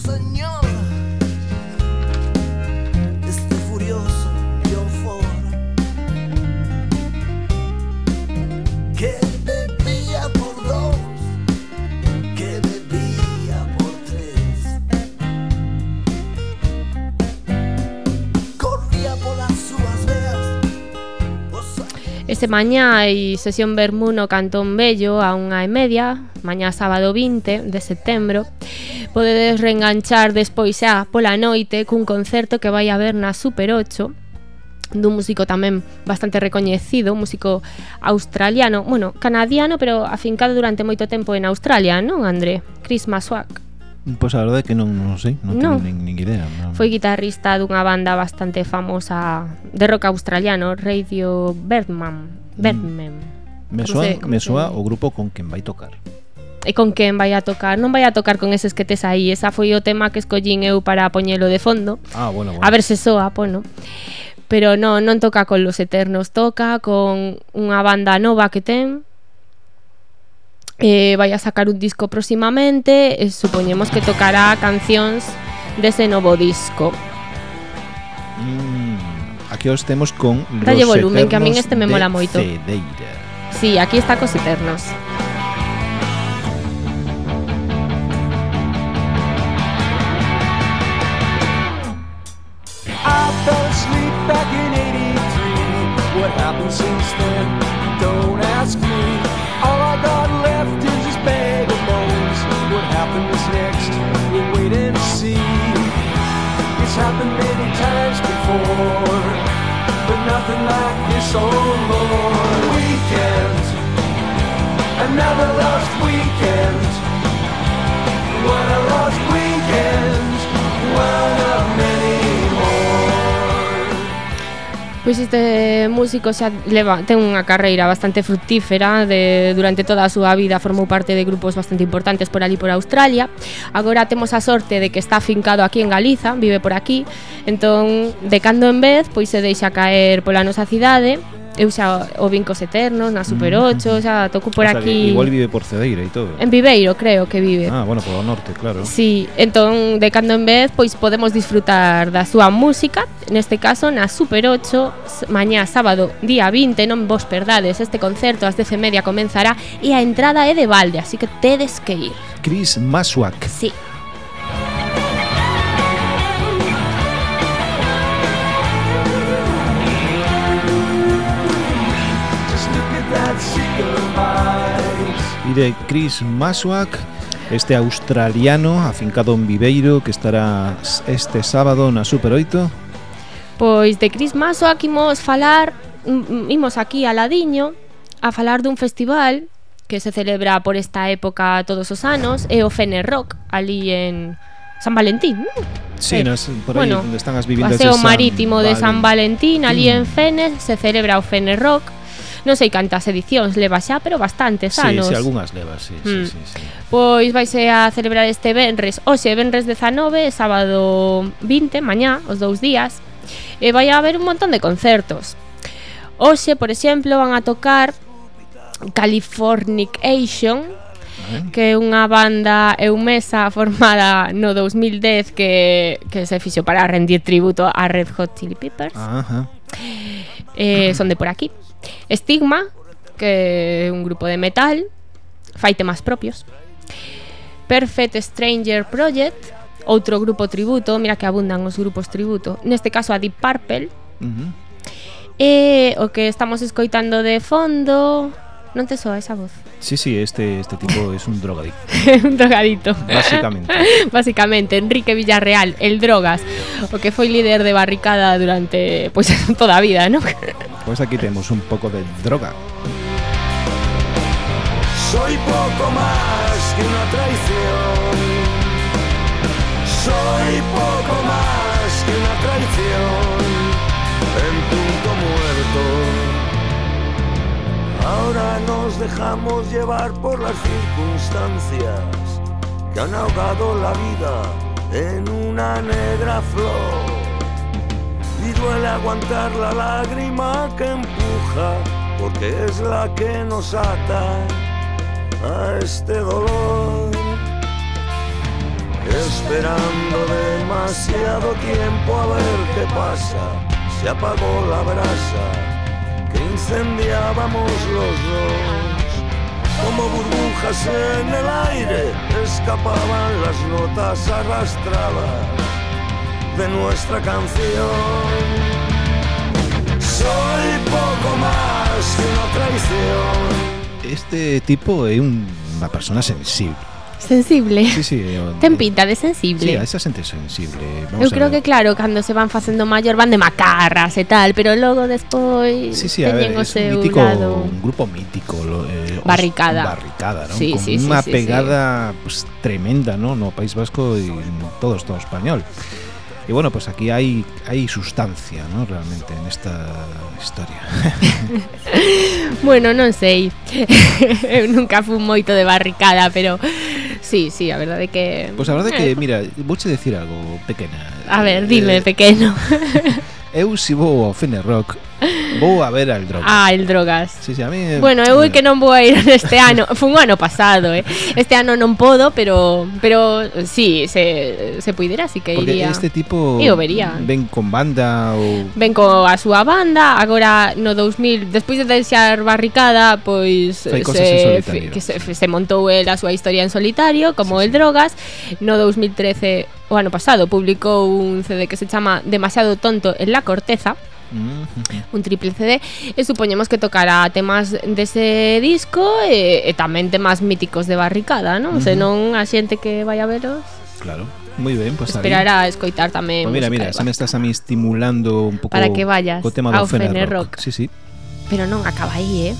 Este mañá hai sesión Bermú no Cantón Bello a unha e media, mañá sábado 20 de setembro. Podedes reenganchar despois xa pola noite cun concerto que vai haber na Super 8, dun músico tamén bastante recoñecido, músico australiano, bueno, canadiano, pero afincado durante moito tempo en Australia, non, André? Chris Maswak. Pois pues a verdade é que non, non sei, non, non. teño nin, nin idea. Non. Foi guitarrista dunha banda bastante famosa de rock australiano, Radio Birdman. Birdman. Mm. Me soa, se, me soa o grupo con quen vai tocar. E con quen vai a tocar? Non vai a tocar con eses que tes aí. Esa foi o tema que escollín eu para poñelo de fondo. Ah, bueno, bueno. A ver se soa, pois pero non, non toca con Los Eternos, toca con unha banda nova que ten, Eh, vai a sacar un disco próximamente e supoñemos que tocará cancións dese novo disco. Mm, aquí os temos con Dalle volumen, que a min Eternos este me de mola moito. Cedeira. Sí, aquí está cos Eternos. I fell asleep back in 83. What happened since then? Don't ask me. It's happened many times before, but nothing like this, oh Lord. Weekend, another lost weekend. What a lost weekend, one Pois este músico xa leva, ten unha carreira bastante fructífera de, Durante toda a súa vida formou parte de grupos bastante importantes por ali por Australia. Agora temos a sorte de que está afincado aquí en Galiza, vive por aquí. Entón, de cando en vez, pois se deixa caer pola nosa cidade eu xa o Vincos Eternos, na Super mm. 8, xa toco por o sea, aquí. Igual vive por Cedeira e todo. En Viveiro, creo que vive. Ah, bueno, polo norte, claro. Sí, entón de cando en vez pois podemos disfrutar da súa música, neste caso na Super 8, mañá sábado, día 20, non vos perdades este concerto ás 10:30 comenzará e a entrada é de balde, así que tedes que ir. Chris Masuak. Sí. e de Chris Maswak Este australiano afincado en Viveiro que estará este sábado na Super 8 Pois de Chris Maswak imos falar mm, mm, imos aquí a Ladiño a falar dun festival que se celebra por esta época todos os anos é o Fener Rock ali en San Valentín. Sí, eh, nas, por aí bueno, onde están as viviendas Paseo de San marítimo de San Valentín. Ali mm. en Fene, se celebra o Fener Rock non sei cantas edicións leva xa, pero bastantes anos. Sí, sí, algunhas levas, sí, mm. sí, sí, sí. Pois vaise a celebrar este venres, hoxe, venres 19, sábado 20, mañá, os dous días, e vai a haber un montón de concertos. Hoxe, por exemplo, van a tocar Californication, ah. que é unha banda eumesa formada no 2010 que, que se fixo para rendir tributo a Red Hot Chili Peppers. Ajá. Eh, son de por aquí. Stigma, que é un grupo de metal, fai temas propios. Perfect Stranger Project, outro grupo tributo, mira que abundan os grupos tributo, neste caso a Deep Purple. Uh -huh. E o que estamos escoitando de fondo non te soa esa voz. Sí, sí, este, este tipo es un drogadicto, un drogadito. básicamente. Básicamente, Enrique Villarreal, el drogas, o que foi líder de barricada durante pois toda a vida, ¿no? Pues aquí tenemos un poco de droga. Soy poco más que una traición. Soy poco más Nos dejamos llevar por las circunstancias que han ahogado la vida en una negra flor. Y duele aguantar la lágrima que empuja, porque es la que nos ata a este dolor. Esperando demasiado tiempo a ver qué pasa, se apagó la brasa incendiábamos los dos. Como burbujas en el aire, escapaban las notas arrastradas de nuestra canción. Soy poco más que Este tipo é un, unha persona sensible. Sensible. Sí, sí. Eu, eh, Ten pinta de sensible. Sí, a esa xente sensible. Vamos eu creo que claro, cando se van facendo maior van de macarras e tal, pero logo despois sí, sí, a ver, o seu un, mítico, lado. un grupo mítico, lo, eh, barricada. Os, barricada, ¿no? Sí, Con sí, unha sí, pegada sí. Pues, tremenda, ¿no? No País Vasco e todo todo español. Y bueno, pues aquí hay, hay sustancia, ¿no? Realmente en esta historia. bueno, non sei. eu nunca fui moito de barricada, pero Sí, sí, eh. a verdade que... Pois pues a verdade é que, mira, vouche decir algo pequena. A ver, eh, dime, eh, pequeno. Eu si vou ao Fene Rock Vou a ver al Drogas. Ah, el Drogas. Sí, sí, a mí... Bueno, eu que non vou a ir este ano. Fue un ano pasado, eh. Este ano non podo, pero pero sí, se, se puidera, así que Porque iría. este tipo eu vería. ven con banda ou... Ven co a súa banda, agora no 2000, despois de deixar barricada, pois Fai se, que se, se montou el a súa historia en solitario, como sí, el sí. Drogas, no 2013 o ano pasado publicou un CD que se chama Demasiado tonto en la corteza Mm. un triple CD e eh, supoñemos que tocará temas dese disco e, e tamén temas míticos de barricada, non? Uh -huh. Senón a xente que vai a veros. Claro. Moi ben, pois pues Esperará a escoitar tamén. Pues mira, mira, xa me estás a mí estimulando un pouco Para que vayas o tema do Fener Rock. Rock. Sí, sí. Pero non acaba aí, eh?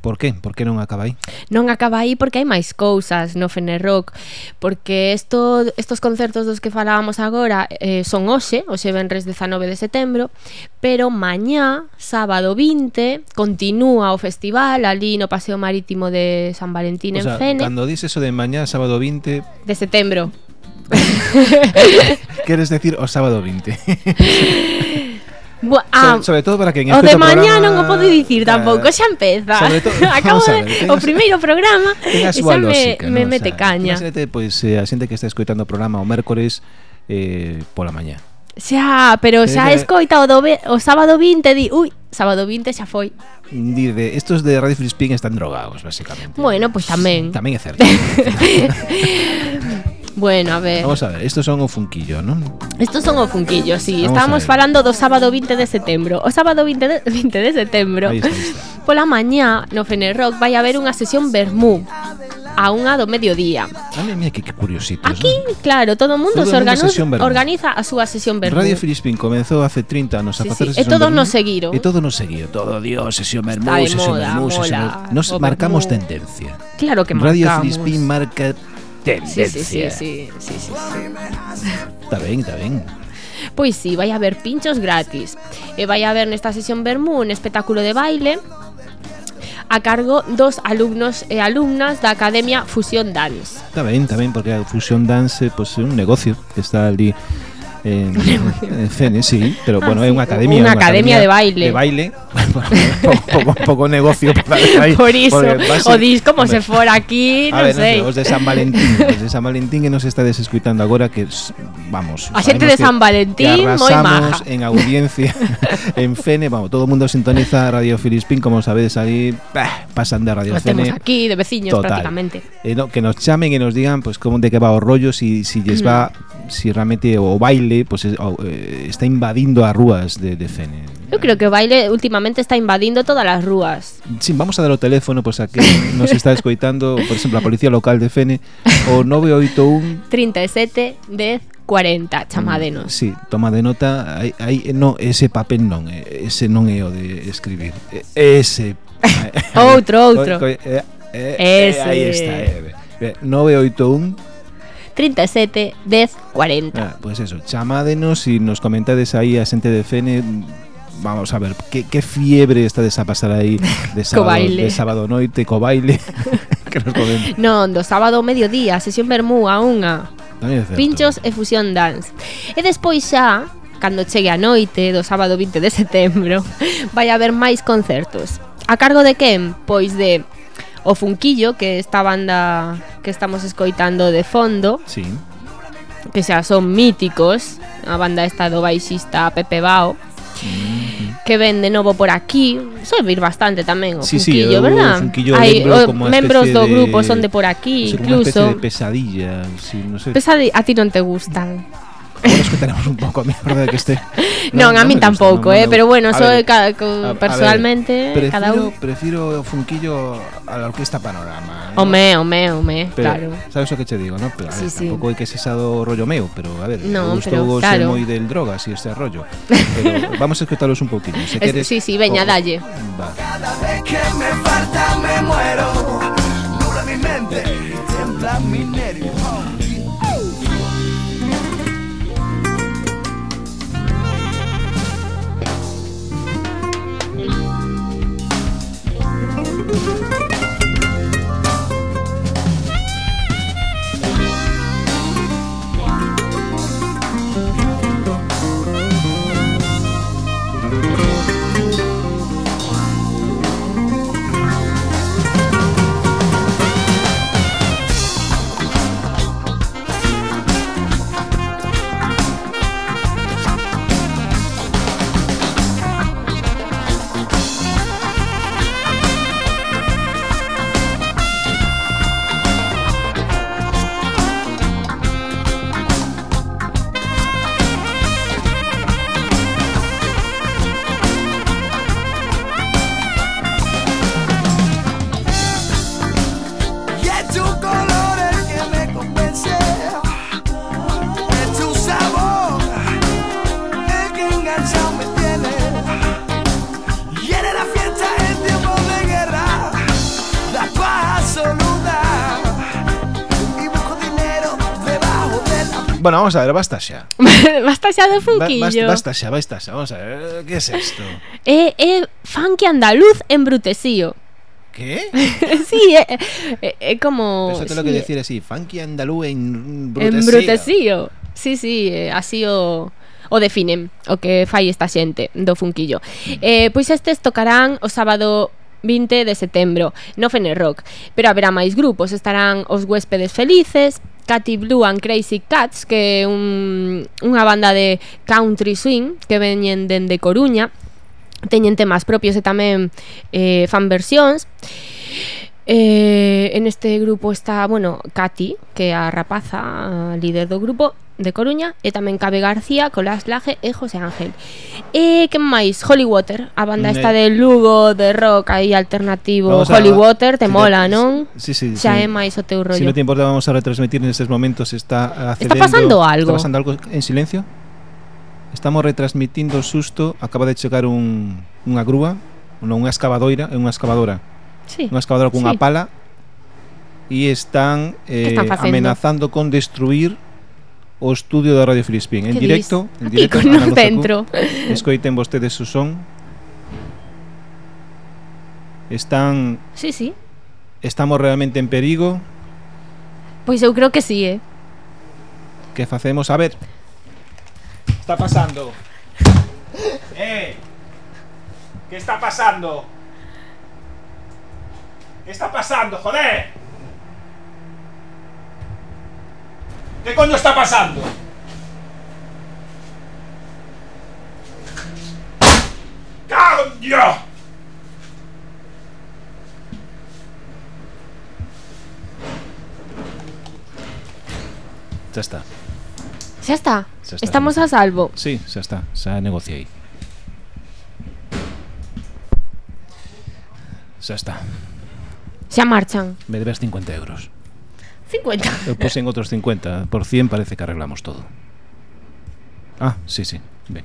Por que? Por que non acaba aí? Non acaba aí porque hai máis cousas no Fenerrock Porque esto, estos concertos dos que falábamos agora eh, son hoxe, hoxe venres 19 de setembro Pero mañá, sábado 20, continúa o festival ali no Paseo Marítimo de San Valentín o en sea, Fene Cando dices eso de mañá, sábado 20 De setembro Queres decir o sábado 20 Bu ah, sobre, sobre todo para que en o este de mañá programa... non o podo dicir tampouco, xa empeza. Sobre todo, Acabo ver, de... o primeiro programa e xa me, lógica, me no? mete o sea, caña. Imagínate, pois, pues, eh, a xente que está escoitando o programa o mércores eh, pola mañá. Xa, pero xa eh, escoita o, do ve, o sábado 20 di, ui, sábado 20 xa foi. Dice, estos de Radio Free Spin están drogados, basicamente. Bueno, pois pues tamén. Tamén é certo. Bueno, a ver. Vamos a ver, estos son o funquillo, non? Estos son o funquillo, sí. Vamos Estábamos falando do sábado 20 de setembro. O sábado 20 de, 20 de setembro, Ahí está, ahí está. pola mañá, no Fener Rock, vai haber unha sesión vermú a unha do mediodía. Dame, mira que, que curiositos. Aquí, ¿no? claro, todo o mundo Todo se o mundo organiza, sesión organiza a súa sesión vermú. Radio Filispín comenzou hace 30 anos a Sí, facer sí. E sesión todos nos seguiron. E todos nos seguiron. Todo, Dios, sesión vermú, de sesión moda, vermú, sesión mola. vermú. Nos O marcamos vermú. tendencia. Claro que Radio marcamos. Filispín marca Tendencia. Sí, sí, sí, sí, sí, Está ben, está ben. Pois sí, vai haber pinchos gratis. Eh, e vai haber nesta sesión Bermú un espectáculo de baile a cargo dos alumnos e alumnas da Academia Fusión Dance. Está ben, tamén, porque a Fusión Dance pois, é un negocio que está ali en, en Fene, sí, pero Ah, bueno, é sí, unha academia, unha academia de baile. De baile. pouco negocio para aí. Por iso, porque va a o ser- dis como se fora aquí, A non ver, sei os de San Valentín, os de San Valentín que nos estades escuitando agora que vamos, A xente de San Valentín, moi maja. en audiencia en Fene, vamos, todo o mundo sintoniza Radio Filispín, como sabedes aí, pasan de Radio Nos Fene. aquí de veciños Total. prácticamente Eh, no, que nos chamen e nos digan pues como de que va o rollo si si lles va si realmente o baile pues, eh, está invadindo as rúas de, de Fene. Eu creo que o baile últimamente está invadindo todas as rúas. Sí, vamos a dar o teléfono pois, pues, a que nos está escoitando, por exemplo, a Policía Local de Fene, o 981... 37 10 40, chamadenos. Sí, toma de nota, aí, aí no, ese papel non, eh, ese non é o de escribir. Ese. outro, outro. Co, co, eh, eh, ese. Eh, aí está. Eh. 981 37 10 40. Ah, pues eso, chamádenos e nos comentades aí a xente de Fene vamos a ver, que, que fiebre está desa pasar aí de sábado, de sábado noite co baile que nos comenta. Non, do sábado mediodía, sesión vermú a unha. Pinchos e fusión dance. E despois xa, cando chegue a noite do sábado 20 de setembro, vai haber máis concertos. A cargo de quen? Pois de o Funquillo, que esta banda que estamos escoitando de fondo. Sí. Que xa son míticos, a banda esta do baixista Pepe Bao. Mm. Que ven de novo por aquí Soe vir bastante tamén o sí, Funquillo, sí, verdad? O funquillo Hai, o, membros do de, grupo son de por aquí no sé, incluso. De pesadilla si, no sé. Pesadi a ti non te gustan Bueno, es que tenemos un poco miedo de que esté. No, no a mí tampoco, gusta, no, eh, pero bueno, soy ver, cada, personalmente. Ver, prefiero, cada uno. prefiero Funquillo a la orquesta Panorama. Homé, homé, homé, claro. ¿Sabes lo que te digo, no? Pero a sí, ver, sí. tampoco hay que cesado rollo meo, pero a ver, no, gusto pero, Hugo claro. muy del drogas y este rollo. Pero vamos a escucharlos un poquito. Si es, quieres, sí, sí, veña, dalle. Cada vez que me falta me muero. Nula mi mente, temblan mis nervios. vamos a ver, basta xa. basta xa do funquillo. Ba, basta, basta xa, basta xa, vamos a ver, que é es isto? É, é funky andaluz embrutecío. ¿Qué? sí, é eh, eh, eh, como... Eso te lo sí, que decir así, funky andaluz embrutecío. Embrutecío. Sí, sí, eh, así o... o definen o que fai esta xente do funquillo. Eh, pois estes tocarán o sábado 20 de setembro no Fener Rock, pero haberá máis grupos, estarán os huéspedes felices, Cathy Blue and Crazy Cats, que é un, unha banda de country swing que veñen dende Coruña. Teñen temas propios e tamén eh, fan versións. Eh, en este grupo está, bueno, Katy, que é a rapaza, a líder do grupo, de Coruña e tamén Cabe García, Colás Laje e José Ángel. E que máis? Holy Water, a banda esta de Lugo, de rock aí alternativo. Vamos Hollywater a... te si mola, te... non? Sí, sí, Xa sí. é máis o teu rollo. Se si non te importa vamos a retransmitir nestes momentos está accedendo. Está pasando algo. Está pasando algo en silencio. Estamos retransmitindo susto, acaba de chegar un, unha grúa, non, unha excavadoira, unha excavadora. Sí. Unha excavadora cunha sí. pala e están, eh, están facendo? amenazando con destruir o estudio da Radio Filispín en directo, en directo, en directo no centro. Escoiten vostedes o son. Están Sí, sí. Estamos realmente en perigo. Pois eu creo que sí, eh. Que facemos? A ver. Está pasando. eh. Que está pasando? Está pasando, joder? ¿Qué coño está pasando? ¡Cambio! Ya está. Ya está. Estamos a salvo. Sí, ya está. Se negocia ahí. Ya está. Se marchan. Me debes 50 euros. 50. Eu puse en outros 50. Por 100 parece que arreglamos todo. Ah, sí, sí. Ben.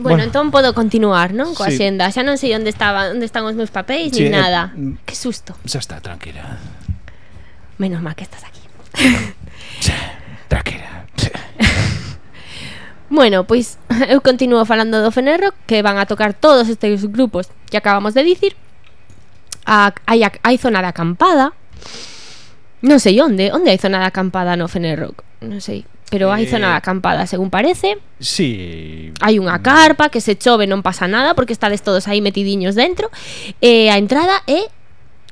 Bueno, Bueno. entón podo continuar, non? Coa Sí. xenda. Xa non sei onde estaban, onde están os meus papéis Sí, ni eh, nada. mm. Que susto. Xa está, tranquila. Menos mal que estás aquí. Tranquila. Bueno, pois eu continuo falando do Fenerro que van a tocar todos estes grupos que acabamos de dicir. A, hai, hai zona de acampada. Non sei onde, onde hai zona de acampada no Fenerrock? Non sei, pero hai eh... zona de eh, acampada, según parece. Sí. Hai unha mm. carpa que se chove, non pasa nada porque estades todos aí metidiños dentro. E a entrada é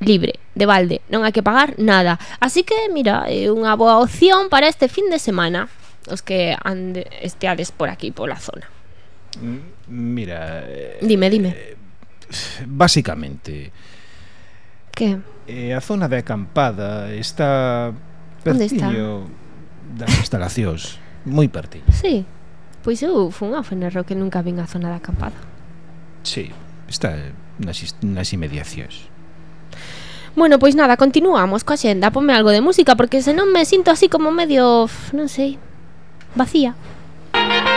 libre, de balde, non hai que pagar nada. Así que, mira, é unha boa opción para este fin de semana os que ande, esteades por aquí, pola zona. Mm, mira... Eh, dime, dime. Eh, básicamente... Que? Eh, a zona de acampada está pertiño das instalacións, moi pertiño. Sí. Pois eu fun a Fenerro que nunca vin a zona de acampada. Sí, está nas, nas inmediacións. Bueno, pois nada, continuamos coa xenda Ponme algo de música porque senón me sinto así como medio, non sei, vacía Música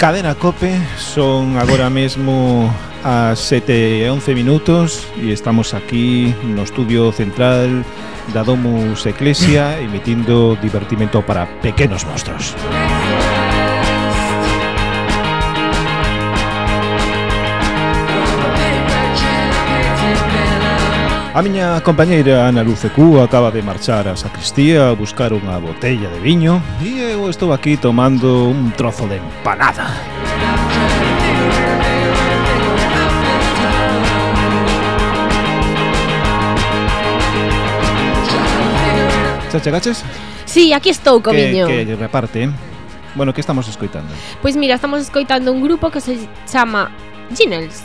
Cadena Cope Son agora mesmo as 7 e 11 minutos E estamos aquí no estudio central da Domus Eclesia Emitindo divertimento para pequenos monstruos. A miña compañeira Ana Lucecú acaba de marchar á sacristía a buscar unha botella de viño e eu estou aquí tomando un trozo de empanada. Xa chegaches? Sí, aquí estou, comiño. Que, que reparte, eh? Bueno, que estamos escoitando? Pois mira, estamos escoitando un grupo que se chama Ginels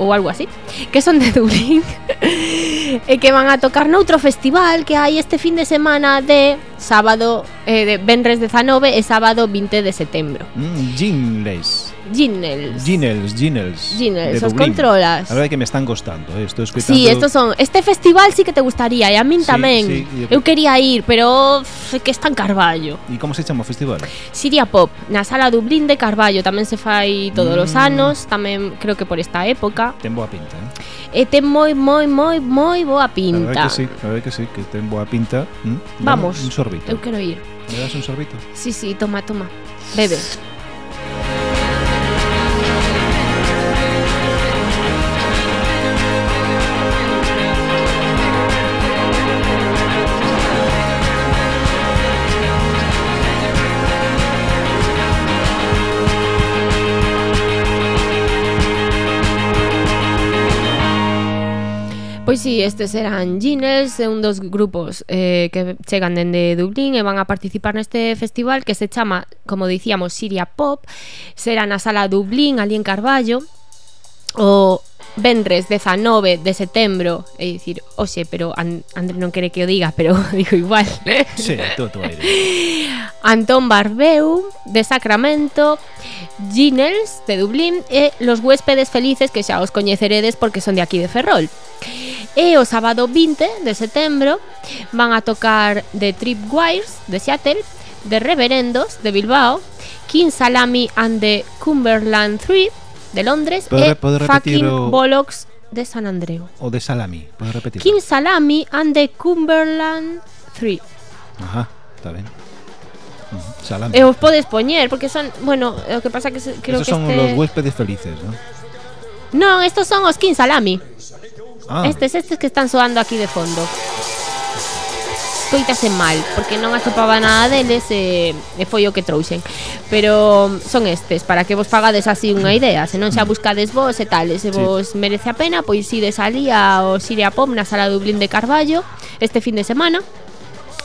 ou algo así, que son de Dublín, e eh, que van a tocar noutro festival que hai este fin de semana de sábado, eh, de Benres 19 e sábado 20 de setembro. Mm, Ginles Ginels. Ginels, Ginels. Ginels, os controlas. A verdade que me están gostando, eh? estou escoitando. Sí, estos son, este festival sí que te gustaría e a min sí, tamén. Sí, e... Eu quería ir, pero ff, que está en Carballo. E como se chama o festival? Siria Pop, na sala Dublín de Carballo, tamén se fai todos mm. os anos, tamén creo que por esta época. Ten boa pinta, eh? E ten moi moi moi moi boa pinta. A verdade que sí, a verdade que sí, que ten boa pinta. ¿Mm? Vamos. Vamos. Un sorbito. Eu quero ir. ¿Me das un sorbito? Sí, sí, toma, toma. Bebe. Pois si, sí, estes eran Gines, un dos grupos eh, que chegan dende Dublín e van a participar neste festival que se chama, como dicíamos, Siria Pop. Será na sala Dublín, ali en Carballo, o Vendres 19 de setembro É dicir, oxe, pero And André non quere que o diga Pero digo igual ¿eh? Sí, todo aire. Antón Barbeu de Sacramento Ginels de Dublín E los huéspedes felices que xa os coñeceredes Porque son de aquí de Ferrol. E o sábado 20 de setembro van a tocar The Tripwires de Seattle, The Reverendos de Bilbao, King Salami and the Cumberland 3 de Londres e Fucking o- Bollocks de San Andreu O de salami, podes repetir? King Salami and the Cumberland 3 Ajá, está. Ujú, Salami. E os podes poñer porque son, bueno, o que pasa que se, creo Esos que son este los huéspedes felices, ¿no? Non, estos son os King Salami. Ah, Estes, estes que están soando aquí de fondo. escoitase mal Porque non atopaba nada deles e, e foi o que trouxen. Pero mm, son estes, para que vos fagades así unha idea. Se non xa buscades vos e tal E se vos sí. merece a pena, pois ides ali ao Siria Pop na sala Dublín de Carballo Este fin de semana.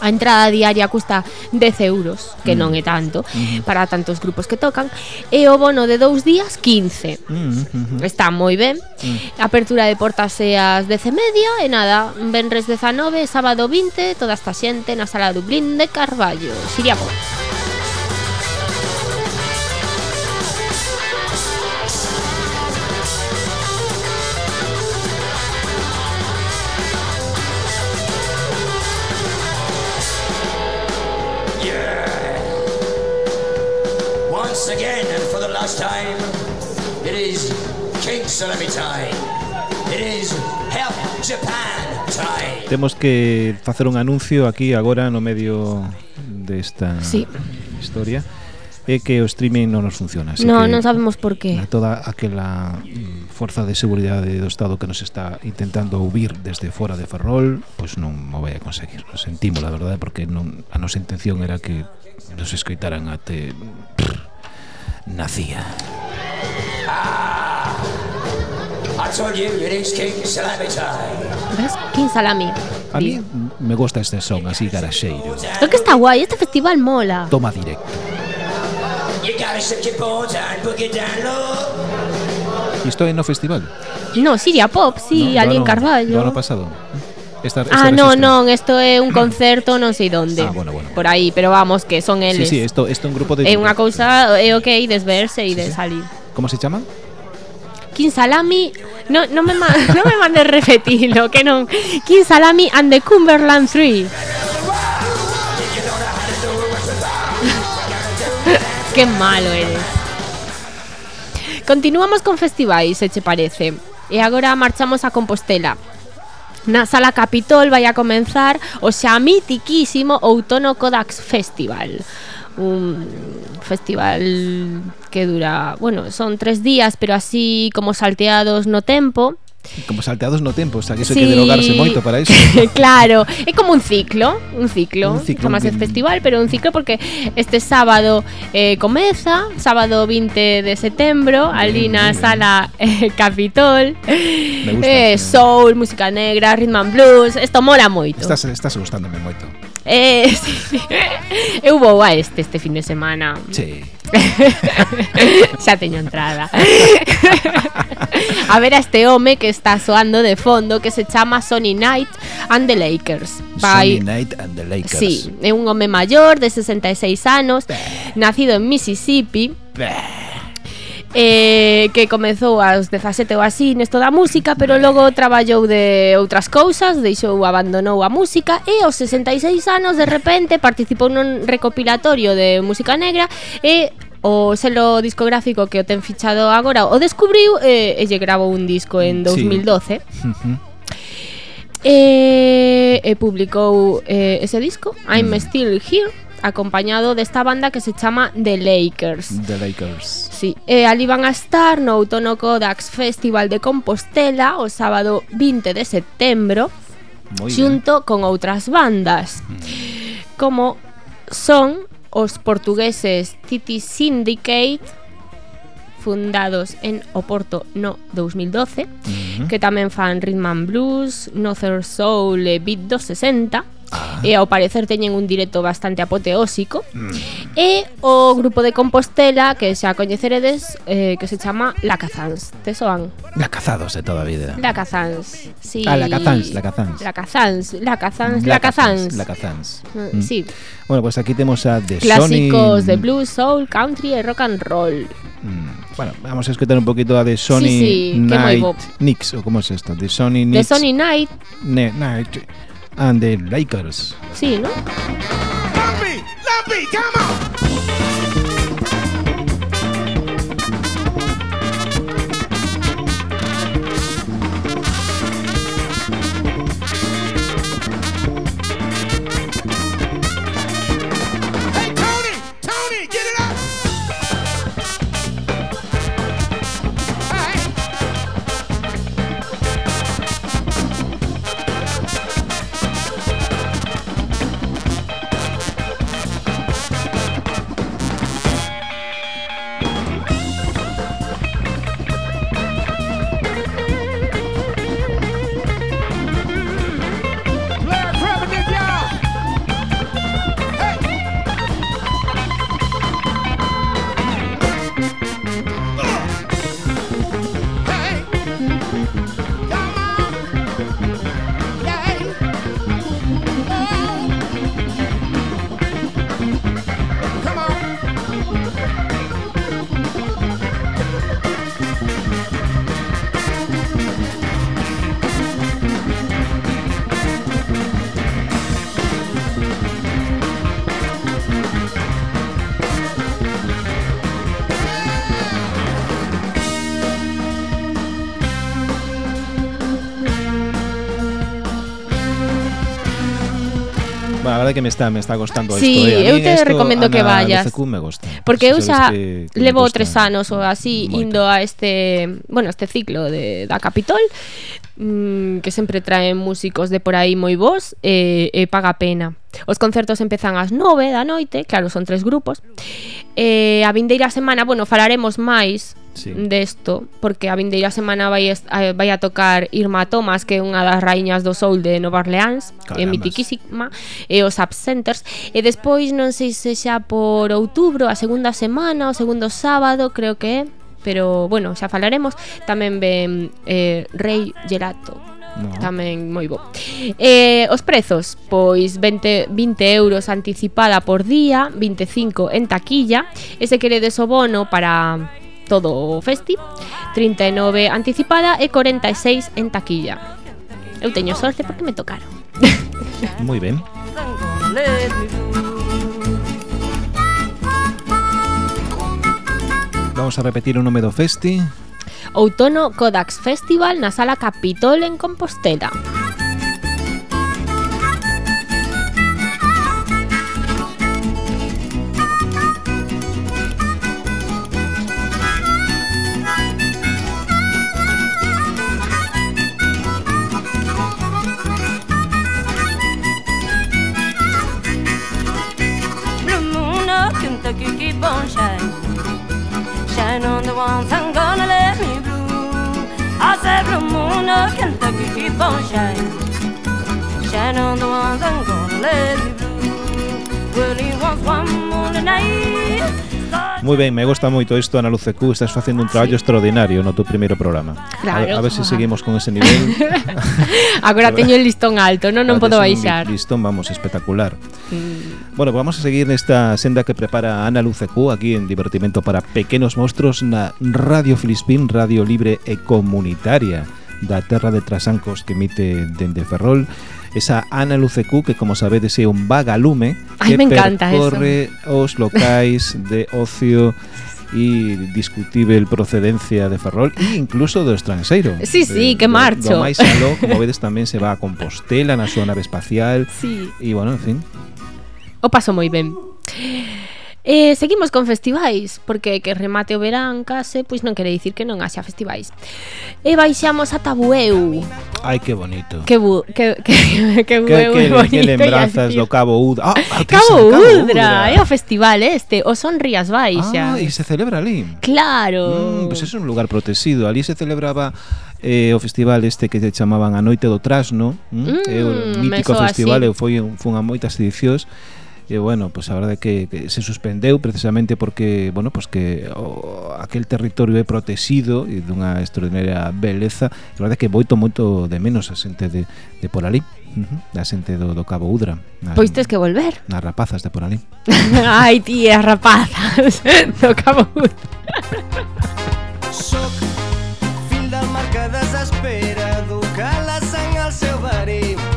A entrada diaria custa 10 euros, que mm. non é tanto, mm. para tantos grupos que tocan, e o bono de dous días 15. Mm. Mm-hmm. Está moi ben. Mm. Apertura de portas é ás 10 e media, e nada, venres 19, sábado 20, toda esta xente na sala Dublín de Carballo. Siriapo. salami time. It is help Japan time. Temos que facer un anuncio aquí agora no medio desta sí. historia é que o streaming non nos funciona. Así no, que non sabemos por qué. Toda aquela mm, forza de seguridade do Estado que nos está intentando ouvir desde fora de Ferrol, pois pues non o vai a conseguir. Nos sentimos, a verdade, porque non, a nosa intención era que nos escoitaran até... Prr, nacía. Ah! Ves? King Salami. a mí me gusta este son así garaxeiro É que está guai, este festival mola. toma directo low. Isto é no festival No, Siria Pop, sí, No, do ali en ano- Carballo. do ano pasado Esta, esta Ah, no, non, isto é un concerto non sei donde. Ah, bueno, bueno. Por aí, pero vamos, que son Sí, eles. sí, esto, esto é un grupo de É unha cousa, é o que ides verse e de salir. ¿Cómo se llama? King Salami, No, no me, ma, no me mandes repetilo, que non. King Salami and the Cumberland 3. Qué malo eres. Continuamos con festivais, se che parece. E agora marchamos a Compostela. Na Sala Capitol vai a comenzar o xa mitiquísimo Outono Codax Festival un festival que dura, bueno, son tres días, pero así como salteados no tempo. Como salteados no tempo, o sea, que eso sí. hai que derogarse moito para iso. claro, é como un ciclo, un ciclo, un ciclo chamase un... festival, pero un ciclo porque este sábado eh, comeza, sábado 20 de setembro, bien, ali na bien. sala eh, Capitol. Me gusta. Eh, soul, música negra, rhythm and blues, esto mola moito. Estás, estás gustándome moito. Eh, sí. Eu vou a este este fin de semana. Sí. Xa teño entrada. a ver a este home que está soando de fondo que se chama Sony Knight and the Lakers. By... Sony Knight and the Lakers. Sí, é un home maior de 66 anos, nacido en Mississippi eh, que comezou aos 17 ou así nesto da música, pero logo traballou de outras cousas, deixou abandonou a música e aos 66 anos de repente participou nun recopilatorio de música negra e o selo discográfico que o ten fichado agora o descubriu e, e lle grabou un disco en 2012. Sí. E, e publicou eh, ese disco I'm mm. Still Here acompañado desta banda que se chama The Lakers. The Lakers. Sí, e ali van a estar no outono Kodax Festival de Compostela o sábado 20 de setembro Muy xunto con outras bandas. Mm. Como son os portugueses Titi Syndicate fundados en Oporto no 2012, uh -huh. que tamén fan Rhythm and Blues, Northern Soul e Beat 260, ah. e ao parecer teñen un directo bastante apoteósico. Mm. E o grupo de Compostela que xa coñeceredes eh, que se chama La Cazans. Te soan? La Cazados de toda a vida. La Cazans. Sí. Ah, La Cazans, La Cazans. La Cazans, La Cazans, La Cazans. La Cazans. Mm, mm. Sí. Bueno, pues aquí temos a The Clásicos Sony... de blues, soul, country e rock and roll. Mm. Bueno, vamos a escuchar un poquito a The Sony sí, sí, Night Nix, o cómo es esto? The Sony Night. The Sony Night. Ne Night and the Lakers. Sí, ¿no? verdade que me está me está gostando sí, isto. Sí, eh? eu te esto, recomendo Ana, que vayas. me gusta. Porque eu xa que, que levo tres anos ou así Moito. indo a este, bueno, este ciclo de da Capitol, mm, que sempre traen músicos de por aí moi vos e eh, eh, paga pena. Os concertos empezan ás 9 da noite, claro, son tres grupos. Eh, a vindeira semana, bueno, falaremos máis sí. desto porque a vindeira semana vai, a, eh, vai a tocar Irma Thomas que é unha das raíñas do soul de Nova Orleans Carambas. é mitiquísima e os Absenters e despois non sei se xa por outubro a segunda semana o segundo sábado creo que é pero bueno, xa falaremos tamén ben eh, Rei Gelato No. Tamén moi bo eh, Os prezos, pois 20, 20 euros anticipada por día 25 en taquilla E se queredes o bono para todo o festi, 39 anticipada e 46 en taquilla. Eu teño sorte porque me tocaron. Moi ben. Vamos a repetir o nome do festi. Outono Codax Festival na Sala Capitol en Compostela. On shining. Shine on the ones I'm gonna let me blue. I said, Blue moon of Kentucky, keep on shining. Shine on the ones I'm gonna let me blue. Well, he wants one more night. Moi ben, me gusta moito isto, Ana Luce Q, estás facendo un traballo sí. extraordinario no teu primeiro programa. Claro. A, a ver se seguimos con ese nivel. Agora teño el listón alto, non non podo baixar. Listón, vamos, espectacular. Mm. Bueno, vamos a seguir nesta senda que prepara Ana Luce Q aquí en Divertimento para Pequenos Monstros na Radio Filispín, Radio Libre e Comunitaria da terra de Trasancos que emite dende Ferrol esa Ana Lucecú, que como sabedes é un vagalume Ay, que me percorre eso. os locais de ocio e discutível procedencia de Ferrol e incluso do estranxeiro. Sí, sí, de, que marcho. Do, do máis aló, como vedes, tamén se va a Compostela na súa nave espacial. Sí. E, bueno, en fin. O paso moi ben. Eh, seguimos con festivais, porque que remate o verán case, pois non quere dicir que non haxa festivais. E baixamos a Tabueu. Ai, que bonito. Que bu, que que que, bueu que, que, bonito. Que lembranzas do Cabo Udra. Ah, ah Cabo, Cabo Udra, é o festival este, o son Rías Baixas. Ah, e se celebra ali. Claro. Mm, pois pues é un lugar protegido. Ali se celebraba eh, o festival este que se chamaban a Noite do Trasno, mm, mm, é o mítico festival, así. eu foi, un, fun a moitas edicións e bueno, pois pues, a verdade que, que se suspendeu precisamente porque, bueno, pois pues, que o, aquel territorio é protegido e dunha extraordinaria beleza. A verdade que boito moito de menos a xente de, de por ali. Uh -huh. da xente do, do Cabo Udra nas, Pois tes que volver Nas rapazas de por ali Ai, tía, rapazas do Cabo Udra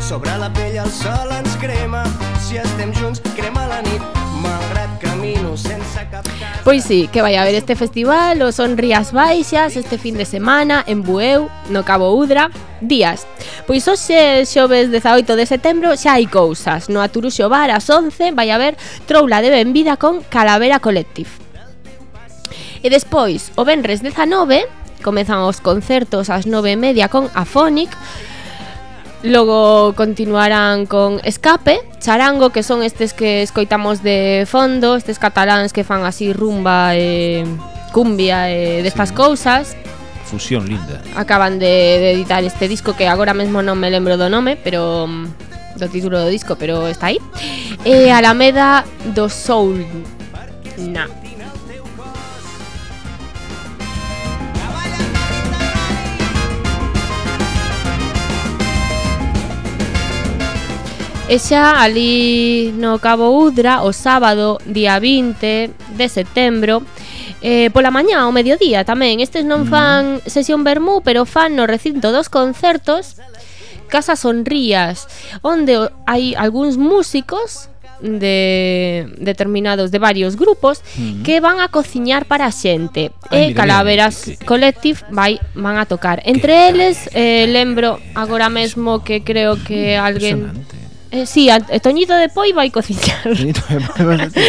Sobre la pell el sol ens crema, si estem junts crema la nit, malgrat camino sense cap casa. Pois sí, que vai haber este festival, o son Rías Baixas, este fin de semana, en Bueu, no Cabo Udra, días. Pois hoxe, xoves 18 de setembro, xa hai cousas. No Aturuxo Bar, ás 11, vai haber Troula de Benvida con Calavera Collective. E despois, o Benres 19, comezan os concertos ás 9 e media con Afonic, Logo continuarán con Escape, Charango, que son estes que escoitamos de fondo, estes cataláns que fan así rumba e cumbia e destas sí. cousas. Fusión linda. Acaban de, de editar este disco que agora mesmo non me lembro do nome, pero mm, do título do disco, pero está aí. E Alameda do Soul. Na. E xa ali no Cabo Udra, o sábado, día 20 de setembro, eh, pola mañá ao mediodía tamén. Estes non mm. fan sesión vermú, pero fan no recinto dos concertos Casa Sonrías, onde hai algúns músicos de determinados de varios grupos uh -huh. que van a cociñar para a xente Ai, e mira, Calaveras mira, que, que, Collective vai van a tocar. Entre eles eh, lembro agora mesmo que creo que alguén sonante Eh, sí, a, eh, Toñito de Poi vai cociñar. Toñito de Poi vas a ti,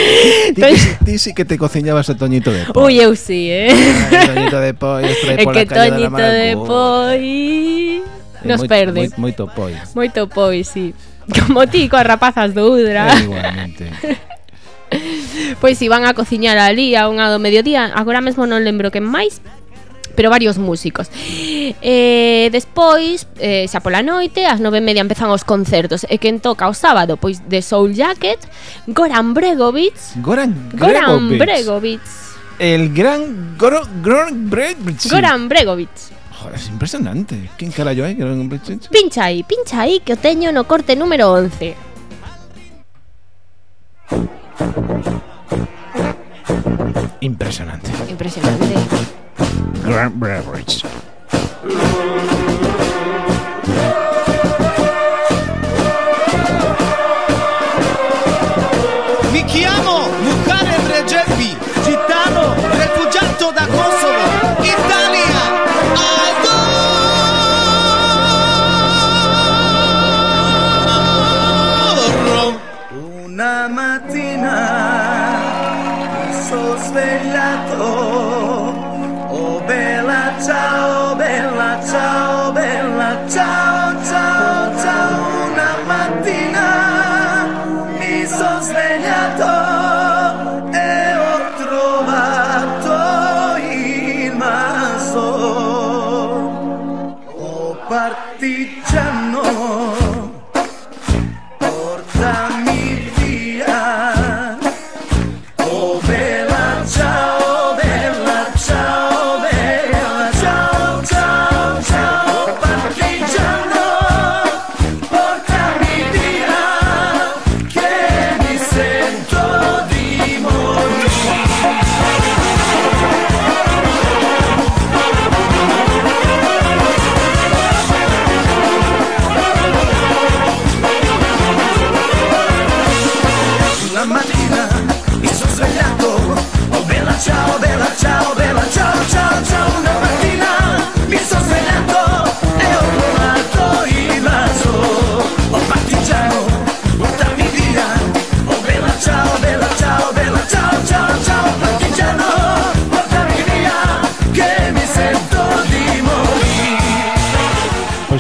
ti, ti sí que te cociñabas a Toñito de Poi. Ui, eu sí, eh. Ay, Toñito de Poi, extrae pola calle Toñito de, de Poi eh, nos moi, perde. Moi, moito poi. Moito poi, sí. Como ti coas rapazas do Udra. É, igualmente. pois iban a cociñar ali a unha do mediodía, agora mesmo non lembro que máis, pero varios músicos. Eh, Despois, eh, xa pola noite, ás nove e media empezan os concertos. E quen toca o sábado, pois de Soul Jacket, Goran Bregovic. Goran Bregovic Goran Bregovic. El gran Goro, Goran Bregovic. Goran Bregovic. Joder, es impresionante. Quen carallo é? Eh, Goran Bregovic? Pincha aí, pincha aí que o teño no corte número 11 Impresionante. Impresionante. Grant Beverage.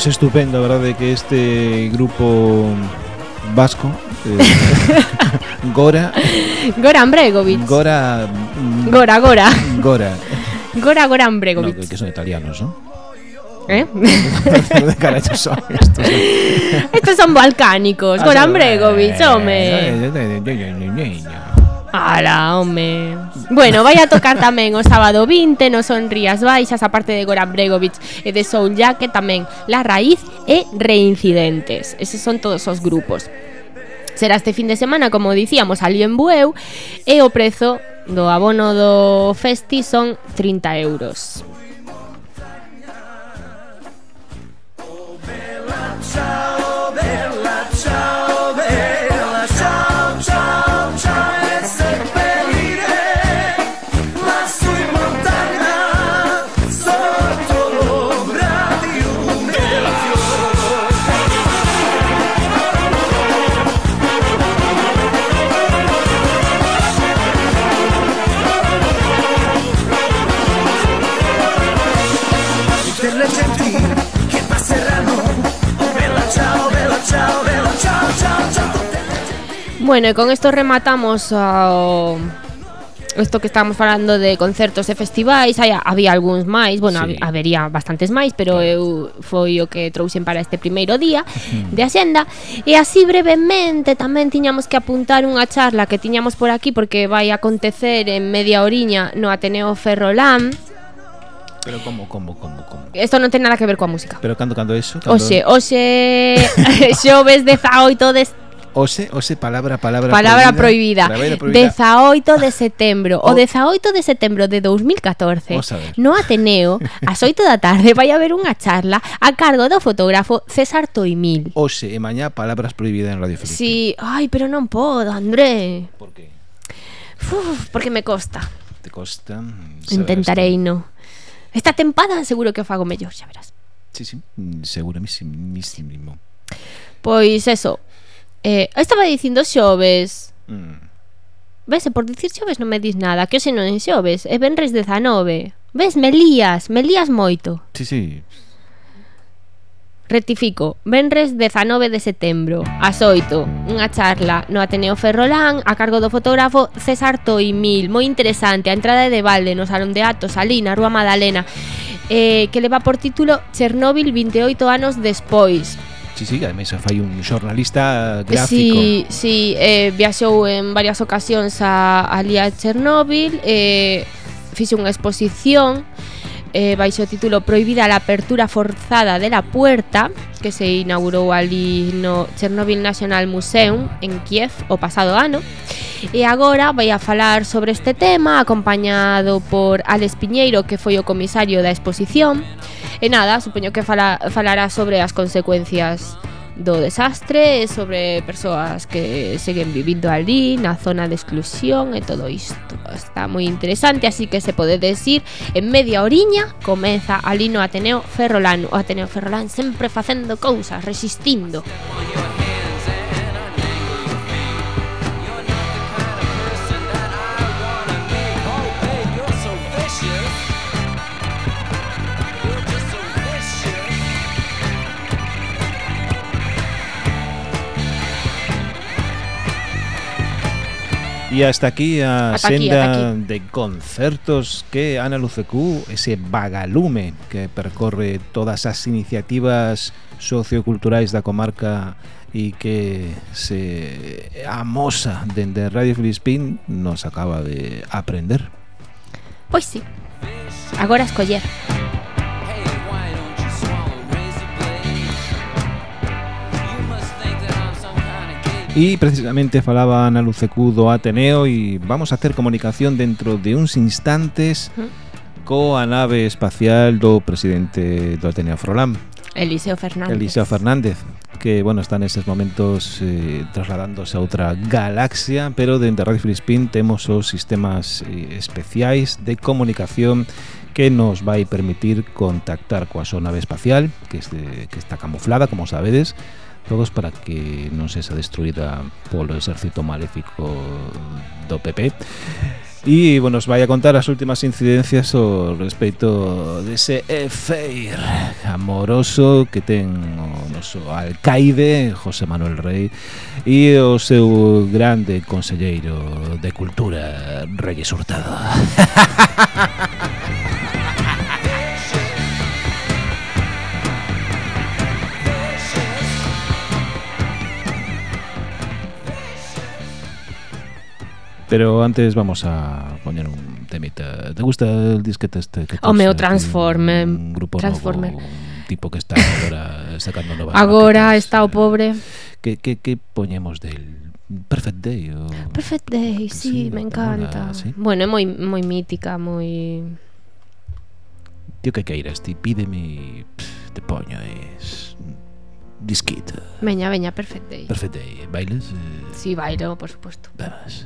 estupenda, ¿verdad? De que este grupo vasco, eh, Gora. Gora Ambregovic. Gora. Gora, Gora. Gora. Gora, Gora Ambregovic. No, que son italianos, ¿no? ¿Eh? Son estos? estos son balcánicos. Ah, Gora Ambregovic, hombre. ¡Hala, hombre! Bueno, vai a tocar tamén o sábado 20 no son Rías Baixas, aparte de Goran Bregovic e de Soul Jack, tamén La Raíz e Reincidentes. Eses son todos os grupos. Será este fin de semana, como dicíamos, ali en Bueu e o prezo do abono do festi son 30 euros. Oh, Bueno, e con isto rematamos ah, ao isto que estamos falando de concertos e festivais, hai, había algúns máis, bueno, sí. habería bastantes máis, pero eu foi o que trouxen para este primeiro día de axenda, e así brevemente tamén tiñamos que apuntar unha charla que tiñamos por aquí porque vai acontecer en media oriña no Ateneo Ferrolán. Pero como, como, como, como Esto non ten nada que ver coa música Pero cando, cando eso? Cando... Oxe, oxe Xoves 18 deste Ose, ose palabra, palabra, palabra prohibida. prohibida. Palabra prohibida. 18 de setembro, o, o 18 de setembro de 2014, no Ateneo, ás 8 da tarde vai haber unha charla a cargo do fotógrafo César Toimil. Ose, e mañá palabras prohibidas en Radio Felipe. Sí, ai, pero non podo, André. Por que? Uf, porque me costa. Te costa? Mm, Intentarei, no. Esta tempada seguro que o fago mellor, xa verás. Sí, sí, mm, segurísimo. Pois eso, Eh, estaba dicindo xoves. Mm. Vese, por dicir xoves non me dis nada, que hoxe non é xoves, é venres 19. Ves, me lías, me lías moito. Sí, sí. Rectifico, venres 19 de setembro, ás 8, unha charla no Ateneo Ferrolán a cargo do fotógrafo César Toimil, moi interesante, a entrada de balde no Salón de Atos, ali na Rúa Madalena, eh, que leva por título Chernóbil 28 anos despois. Sí, sí, ademais fai un xornalista gráfico. Sí, sí, eh, viaxou en varias ocasións a, ali a Chernóbil, eh, fixe unha exposición eh, baixo o título Prohibida la apertura forzada de la puerta que se inaugurou ali no Chernobyl National Museum en Kiev o pasado ano e agora vai a falar sobre este tema acompañado por Alex Piñeiro que foi o comisario da exposición E nada, supoño que fala, falará sobre as consecuencias do desastre, sobre persoas que seguen vivindo ali, na zona de exclusión e todo isto. Está moi interesante, así que se pode decir, en media oriña comeza ali no Ateneo Ferrolán. O Ateneo Ferrolán sempre facendo cousas, resistindo. E hasta aquí a ata senda aquí, aquí. de concertos que Ana Lucecú, ese vagalume que percorre todas as iniciativas socioculturais da comarca e que se amosa dende Radio Filispín nos acaba de aprender. Pois sí, agora escoller. E precisamente falaba Ana Lucecú do Ateneo e vamos a hacer comunicación dentro de uns instantes coa nave espacial do presidente do Ateneo Frolam. Eliseo Fernández. Eliseo Fernández, que bueno, está neses momentos eh, trasladándose a outra galaxia, pero dentro de Radio Filispín temos os sistemas eh, especiais de comunicación que nos vai permitir contactar coa súa nave espacial, que, este, que está camuflada, como sabedes, todos para que non sexa destruída polo exército maléfico do PP E, bueno, os vai a contar as últimas incidencias ao respecto dese efeir amoroso que ten o noso alcaide, José Manuel Rey, e o seu grande conselleiro de cultura, Reyes Hurtado. Pero antes vamos a poñer un temita. ¿Te gusta el disquete este? Que Home, o Transformer. Un grupo Transformer. Novo, un tipo que está agora sacando novas Agora maquetas, está o pobre. Que, que, que poñemos del Perfect Day? O... Perfect Day, sí, sí me encanta. Una, ¿sí? Bueno, é moi, moi mítica, moi... Tío que queiras, ti pídeme pff, te poño es disquita. Veña, veña, Perfect Day. Perfect Day, bailes? Eh... Sí, bailo, por supuesto. Vamos.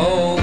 Oh,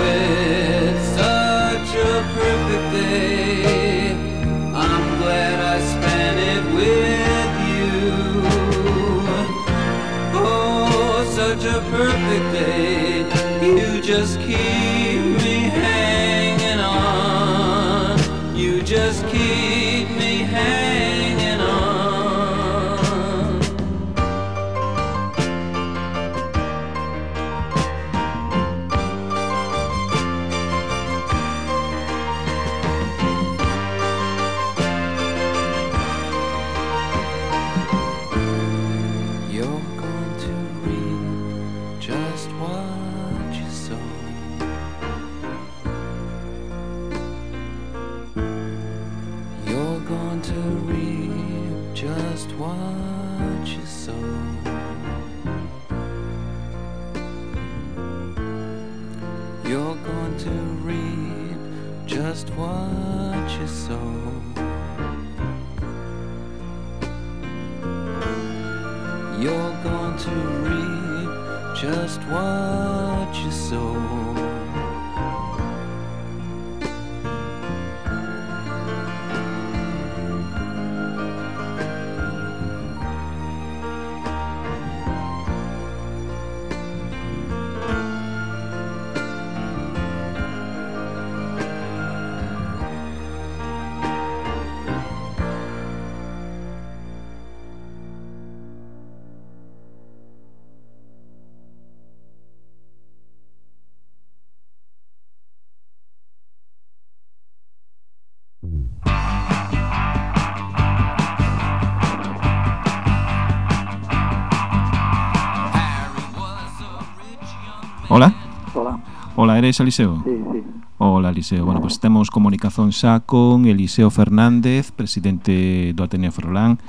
Ola, eres Eliseo? Sí, sí. Ola, Eliseo. Bueno, pues temos comunicación xa con Eliseo Fernández, presidente do Ateneo Ferrolán,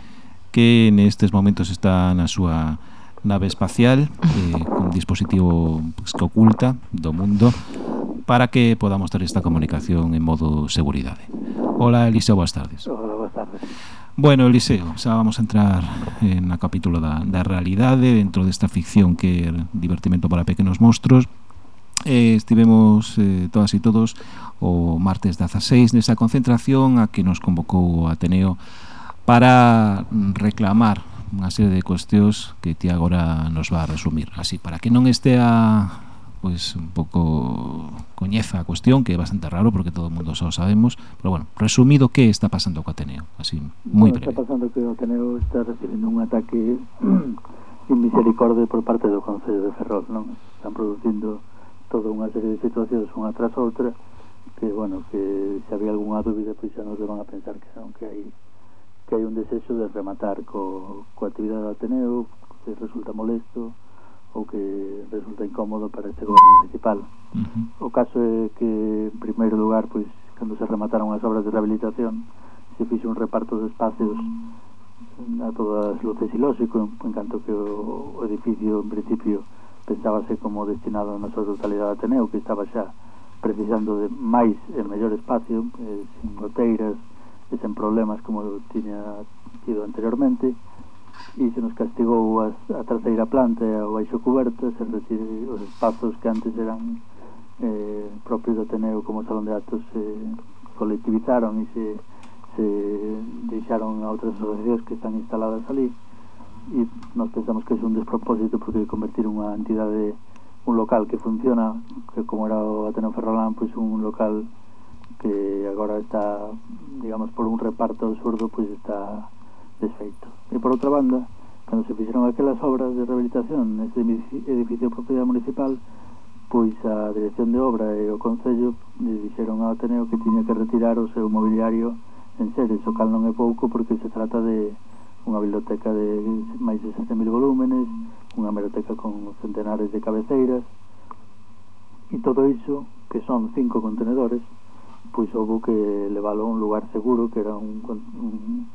que nestes momentos está na súa nave espacial, eh, con dispositivo pues, que oculta do mundo, para que podamos ter esta comunicación en modo seguridade. Ola, Eliseo, boas tardes. Ola, boas tardes. Bueno, Eliseo, xa vamos a entrar en a capítulo da, da realidade dentro desta ficción que é divertimento para pequenos monstruos eh, estivemos eh, todas e todos o martes 16 nesa concentración a que nos convocou o Ateneo para reclamar unha serie de cuestións que ti agora nos va a resumir así para que non estea pois un pouco coñeza a cuestión que é bastante raro porque todo o mundo só sabemos pero bueno, resumido que está pasando co Ateneo así, moi breve está pasando que o Ateneo está recibindo un ataque inmisericordia por parte do Concello de Ferrol non? están producindo toda unha serie de situacións unha tras outra que, bueno, que se había algunha dúbida pois xa nos levan a pensar que non, que hai que hai un desexo de rematar co, co actividade do Ateneo que resulta molesto ou que resulta incómodo para este goberno municipal. Uh -huh. O caso é que, en primeiro lugar, pois, cando se remataron as obras de rehabilitación, se fixe un reparto de espacios a todas luces ilóxico, en canto que o, o edificio, en principio, pensábase como destinado na súa totalidade a Ateneo, que estaba xa precisando de máis e mellor espacio, eh, sin goteiras e sen problemas como tiña tido anteriormente, e se nos castigou a, a terceira planta e ao baixo cuberta, sen recibir os espazos que antes eran eh, propios do Ateneo como salón de actos se eh, colectivizaron e se, se deixaron a outras asociacións que están instaladas ali e nós pensamos que é un despropósito porque convertir unha entidade un local que funciona que como era o Ateneo Ferrolán pois un local que agora está digamos por un reparto absurdo pois está desfeito. E por outra banda cando se fixeron aquelas obras de rehabilitación neste edificio de propiedade municipal pois a dirección de obra e o Concello le dixeron ao Ateneo que tiña que retirar o seu mobiliario en seres, o cal non é pouco porque se trata de unha biblioteca de máis de 7.000 volúmenes, unha hemeroteca con centenares de cabeceiras, e todo iso, que son cinco contenedores, pois houve que leválo a un lugar seguro, que era un, un,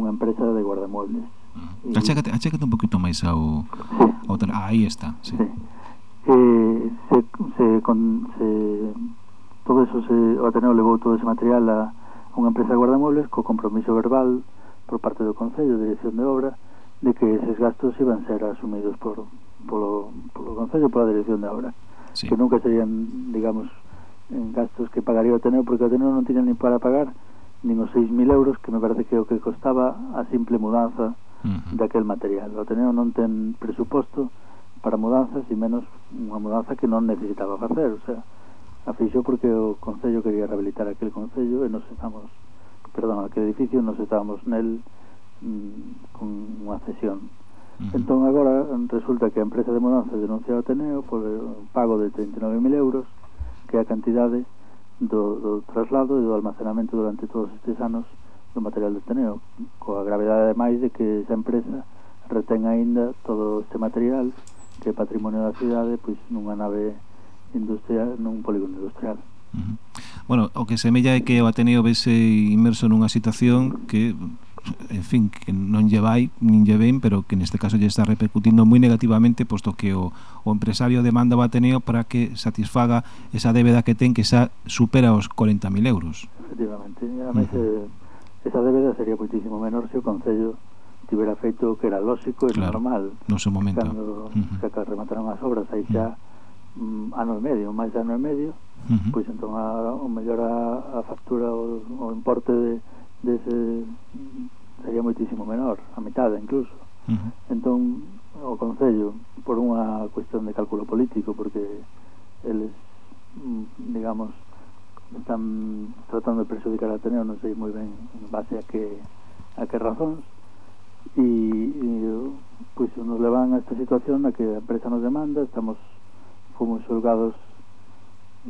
unha empresa de guardamuebles. Mm. E... Achécate, achécate un poquito máis ao... ao tel... ah, aí está, sí. sí. Eh, se, se, con, se, todo eso se, o Ateneo levou todo ese material a unha empresa de guardamuebles co compromiso verbal por parte do Concello, Dirección de Obra, de que eses gastos iban ser asumidos por, polo, polo Concello, pola Dirección de Obra, sí. que nunca serían, digamos, en gastos que pagaría o Ateneo, porque o Ateneo non tiña nin para pagar nin os 6.000 euros, que me parece que o que costaba a simple mudanza uh -huh. daquel material. O Ateneo non ten presuposto para mudanzas e menos unha mudanza que non necesitaba facer, o sea, a fixo porque o Concello quería rehabilitar aquel Concello e nos estamos perdón, aquel edificio nos estábamos nel mm, con unha cesión entón agora resulta que a empresa de mudanzas denuncia ao Ateneo por eh, un pago de 39.000 euros que é a cantidade do, do traslado e do almacenamento durante todos estes anos do material do Ateneo coa gravedade ademais de que esa empresa retén aínda todo este material que é patrimonio da cidade pois nunha nave industrial, nun polígono industrial. Mm. Bueno, o que semella é que o Ateneo vese inmerso nunha situación que en fin, que non lle vai, nin lle ven, pero que neste caso lle está repercutindo moi negativamente, posto que o, o empresario demanda o Ateneo para que satisfaga esa débeda que ten, que xa supera os 40.000 euros. Efectivamente, además, eh, esa débeda sería moitísimo menor se o Concello tivera feito que era lóxico e claro, normal. No seu momento. Cando uh -huh. se remataron as obras, aí xa... Uh -huh mm, ano e medio, máis de ano e medio, uh -huh. pois entón a, o mellor a, a factura o, o importe de, dese sería moitísimo menor, a mitad incluso. Uh -huh. Entón o concello por unha cuestión de cálculo político porque eles mm, digamos están tratando de perxudicar a Ateneo, non sei moi ben en base a que a que razóns e, e pois nos levan a esta situación na que a empresa nos demanda, estamos fomos xulgados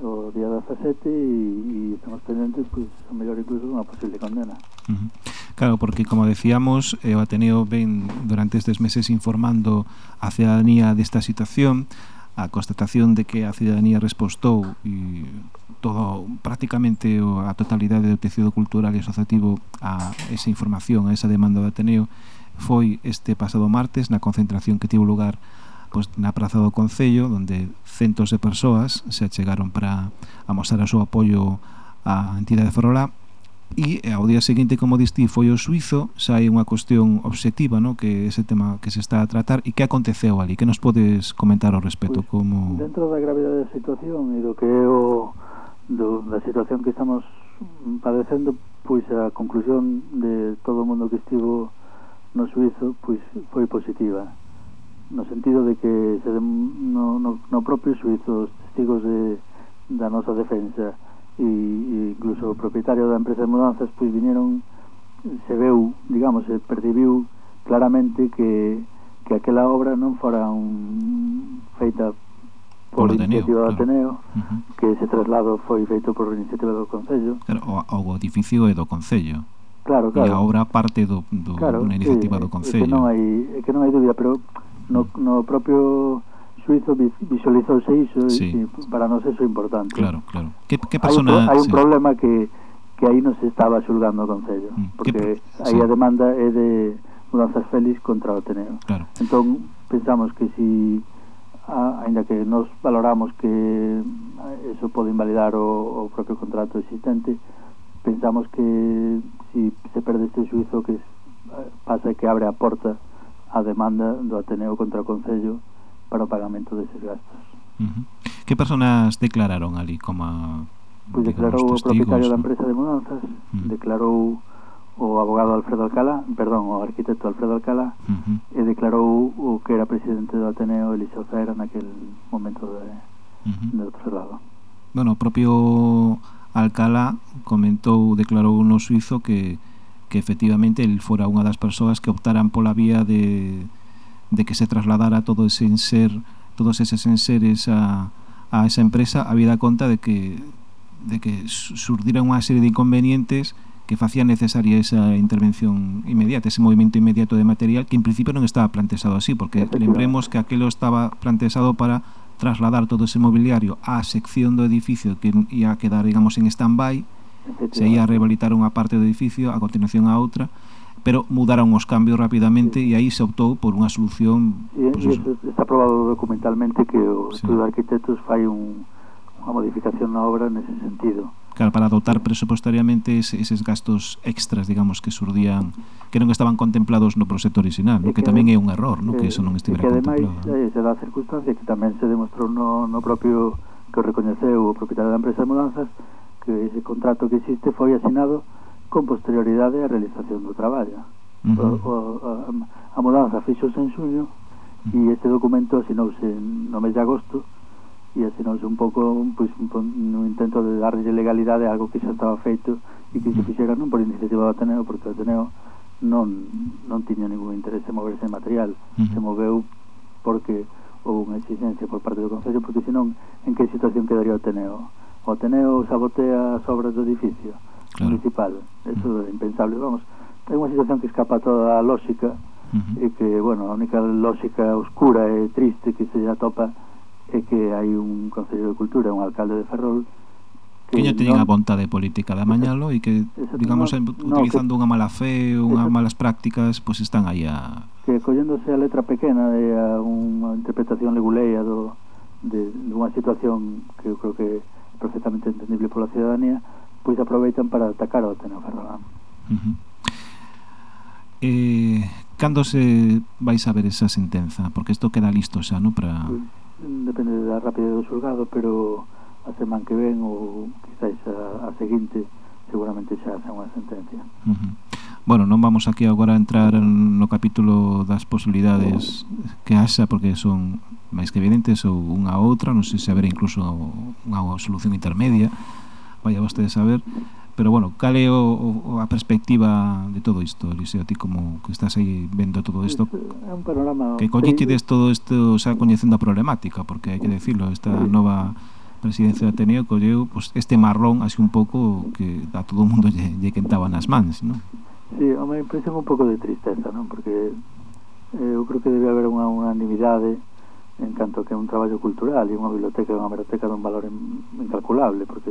o día 17 e, e estamos pendentes, pois, a mellor incluso unha posible condena. Uh -huh. Claro, porque, como decíamos, eh, o Ateneo ven durante estes meses informando a cidadanía desta situación, a constatación de que a cidadanía respostou e todo prácticamente a totalidade do tecido cultural e asociativo a esa información, a esa demanda do Ateneo, foi este pasado martes na concentración que tivo lugar Pois, na Praza do Concello, onde centos de persoas se achegaron para amosar o seu apoio á entidade Ferrolá, e ao día seguinte, como distí, foi o suizo, xa hai unha cuestión obxectiva, no? que ese tema que se está a tratar, e que aconteceu ali? Que nos podes comentar ao respecto? Pois, como... Dentro da gravidade da situación e do que é o, do, da situación que estamos padecendo, pois a conclusión de todo o mundo que estivo no suizo pois foi positiva no sentido de que se dem, no, no, no propio suizo os testigos de, da nosa defensa e, e incluso o propietario da empresa de mudanzas pois vinieron se veu, digamos, se percibiu claramente que, que aquela obra non fora un, feita por, por Ateneo, iniciativa claro. do Ateneo uh -huh. que ese traslado foi feito por iniciativa do Concello claro, o, o edificio é do Concello claro, claro. e a obra parte do, do, claro, unha iniciativa sí, do Concello que non hai, que non hai dúbida pero no, no propio suizo visualizouse iso sí. e para nós eso é importante. Claro, claro. Que, que persona, hai, hai un sí. problema que, que aí non se estaba xulgando o Concello, mm. porque aí sí. a demanda é de mudanzas félix contra o Ateneo. Claro. Entón, pensamos que si a, ainda que nos valoramos que eso pode invalidar o, o propio contrato existente, pensamos que si se perde este suizo que eh, pasa que abre a porta a demanda do Ateneo contra o Concello para o pagamento deses gastos. Uh -huh. Que personas declararon ali como Pois pues declarou testigos, o propietario ¿no? da empresa de mudanzas, uh -huh. declarou o abogado Alfredo Alcalá, perdón, o arquitecto Alfredo Alcalá, uh -huh. e declarou o que era presidente do Ateneo Eliseo Zaera naquel momento de, uh -huh. de outro lado. Bueno, o propio Alcalá comentou, declarou no suizo que que efectivamente el fora unha das persoas que optaran pola vía de, de que se trasladara todo ese enser, todos eses enseres a, a esa empresa habida conta de que de que surdiran unha serie de inconvenientes que facía necesaria esa intervención inmediata, ese movimento inmediato de material que en principio non estaba plantexado así, porque lembremos que aquilo estaba plantexado para trasladar todo ese mobiliario á sección do edificio que ia quedar, digamos, en stand-by Se ia a rehabilitar unha parte do edificio, a continuación a outra, pero mudaron os cambios rapidamente sí. e aí se optou por unha solución e, pues, e está probado documentalmente que o sí. estudo de arquitectos fai un, unha modificación na obra nese sentido claro, para dotar presupuestariamente ese, eses gastos extras, digamos, que surdían que non estaban contemplados no proxecto original, no? que, que tamén é un error, no? que, que eso non estivera que ademais, contemplado. ademais, se dá circunstancia que tamén se demostrou no, no propio que o recoñeceu o propietario da empresa de mudanzas que ese contrato que existe foi asinado con posterioridade á realización do traballo. Uh -huh. o, o, a, a mudanza fixose en xuño e uh -huh. este documento asinouse no mes de agosto e asinouse un pouco pois, un, un intento de darlle legalidade a algo que xa estaba feito e que se fixera non por iniciativa do Ateneo porque o Ateneo non, non tiña ningún interés en moverse en material uh -huh. se moveu porque houve unha exigencia por parte do Concello porque senón en que situación quedaría o Ateneo o Ateneo sabotea as obras do edificio claro. municipal. Eso mm. é impensable, vamos. É unha situación que escapa a toda a lógica uh -huh. e que, bueno, a única lógica oscura e triste que se atopa é que hai un Concello de Cultura, un alcalde de Ferrol, que, que non teñen a vontade política de amañalo e que, digamos, no, utilizando no, unha mala fe, unhas malas prácticas, pois pues están aí a... Que colléndose a letra pequena de a unha interpretación leguleia do, de, de unha situación que eu creo que perfectamente entendible pola ciudadanía, pois aproveitan para atacar ao Ateneo Ferrolán. Uh -huh. eh, cando se vai saber esa sentenza? Porque isto queda listo xa, non? Para... Pues, pois, depende da rapidez do xulgado, pero a semana que ven ou quizáis a, a seguinte seguramente xa xa unha sentencia. Uh -huh. Bueno, non vamos aquí agora a entrar no capítulo das posibilidades que haxa porque son máis que evidentes ou unha ou outra, non sei se haber incluso unha solución intermedia, vaya vostede a saber, pero bueno, cal é o, o, a perspectiva de todo isto, Eliseo, ti como que estás aí vendo todo isto, é un panorama que collichides todo isto, xa coñecendo a problemática, porque hai que decirlo, esta nova presidencia de Ateneo colleu pues, este marrón así un pouco que a todo o mundo lle, lle quentaba nas mans, non? Sí, a me impresión un pouco de tristeza, non? Porque eh, eu creo que debe haber unha unanimidade en tanto que un traballo cultural e unha biblioteca e unha biblioteca dun valor incalculable, porque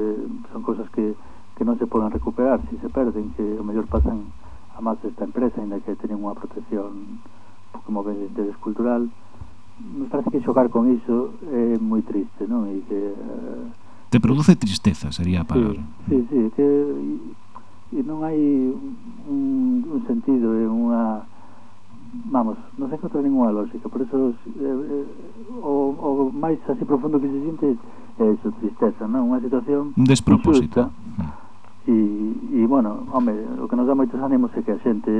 son cousas que, que non se poden recuperar se se perden, que o mellor pasan a máis desta empresa, ainda que teñen unha protección como ben de interés cultural, me parece que xogar con iso é moi triste, non? E que, eh, Te produce tristeza, sería a palabra. Sí, sí, sí que e non hai un, un sentido e unha vamos, non se encontra ninguna lógica por eso eh, eh, o, o máis así profundo que se sente é eh, tristeza, non? unha situación un despropósito. e, e bueno, home, o que nos dá moitos ánimos é que a xente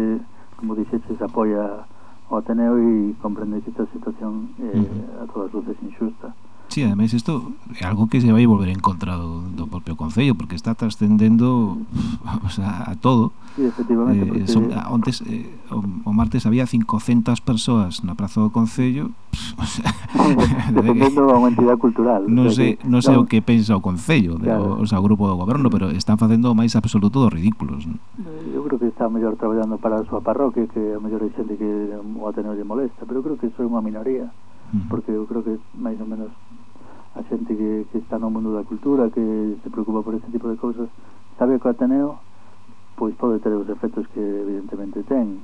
como dixeches apoia o Ateneo e comprende que esta situación é eh, a todas luces injusta. Sí, ademais isto é algo que se vai volver en contra do, do propio Concello porque está trascendendo o sea, a todo sí, efectivamente, eh, son, ontes, eh, o, o martes había 500 persoas na praza do Concello o sea, dependendo da unha entidade cultural non sei, non sei no. o que pensa o Concello claro. o, o, sea, o grupo do goberno pero están facendo o máis absoluto dos ridículos ¿no? eu creo que está mellor traballando para a súa parroquia que a mellor xente que o Ateneo lle molesta pero eu creo que iso é unha minoría porque eu creo que máis ou menos a xente que, que está no mundo da cultura que se preocupa por ese tipo de cousas sabe que o Ateneo pois pode ter os efectos que evidentemente ten.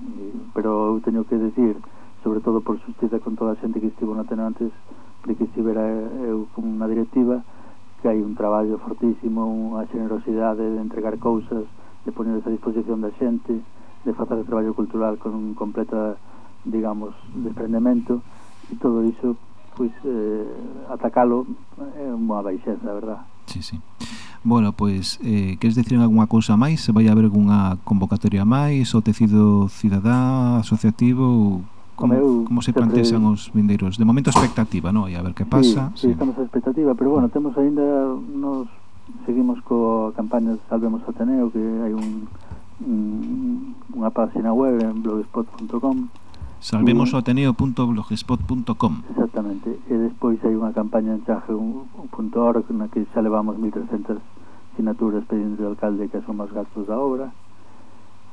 Pero eu teño que decir sobre todo por justiza con toda a xente que estivo no Ateneo antes de que estivera eu como unha directiva que hai un traballo fortísimo unha generosidade de entregar cousas de poner a disposición da xente de facer o traballo cultural con completa digamos, desprendemento. E todo iso pois eh, atacalo é eh, unha baixeza, verdad? Sí, sí. Bueno, pois, eh, queres decir algunha cousa máis? Se vai haber algunha convocatoria máis? O tecido cidadá, asociativo? Como, eu, como se plantexan os vindeiros? De momento expectativa, non? E a ver que pasa. Sí, sí, sí. estamos a expectativa, pero bueno, temos aínda nos seguimos co campaña Salvemos Ateneo, que hai un, un unha página web en blogspot.com salvemosoateneo.blogspot.com Exactamente, e despois hai unha campaña en chaje.org na que xa levamos 1300 sinaturas pedindo ao alcalde que asuma os gastos da obra.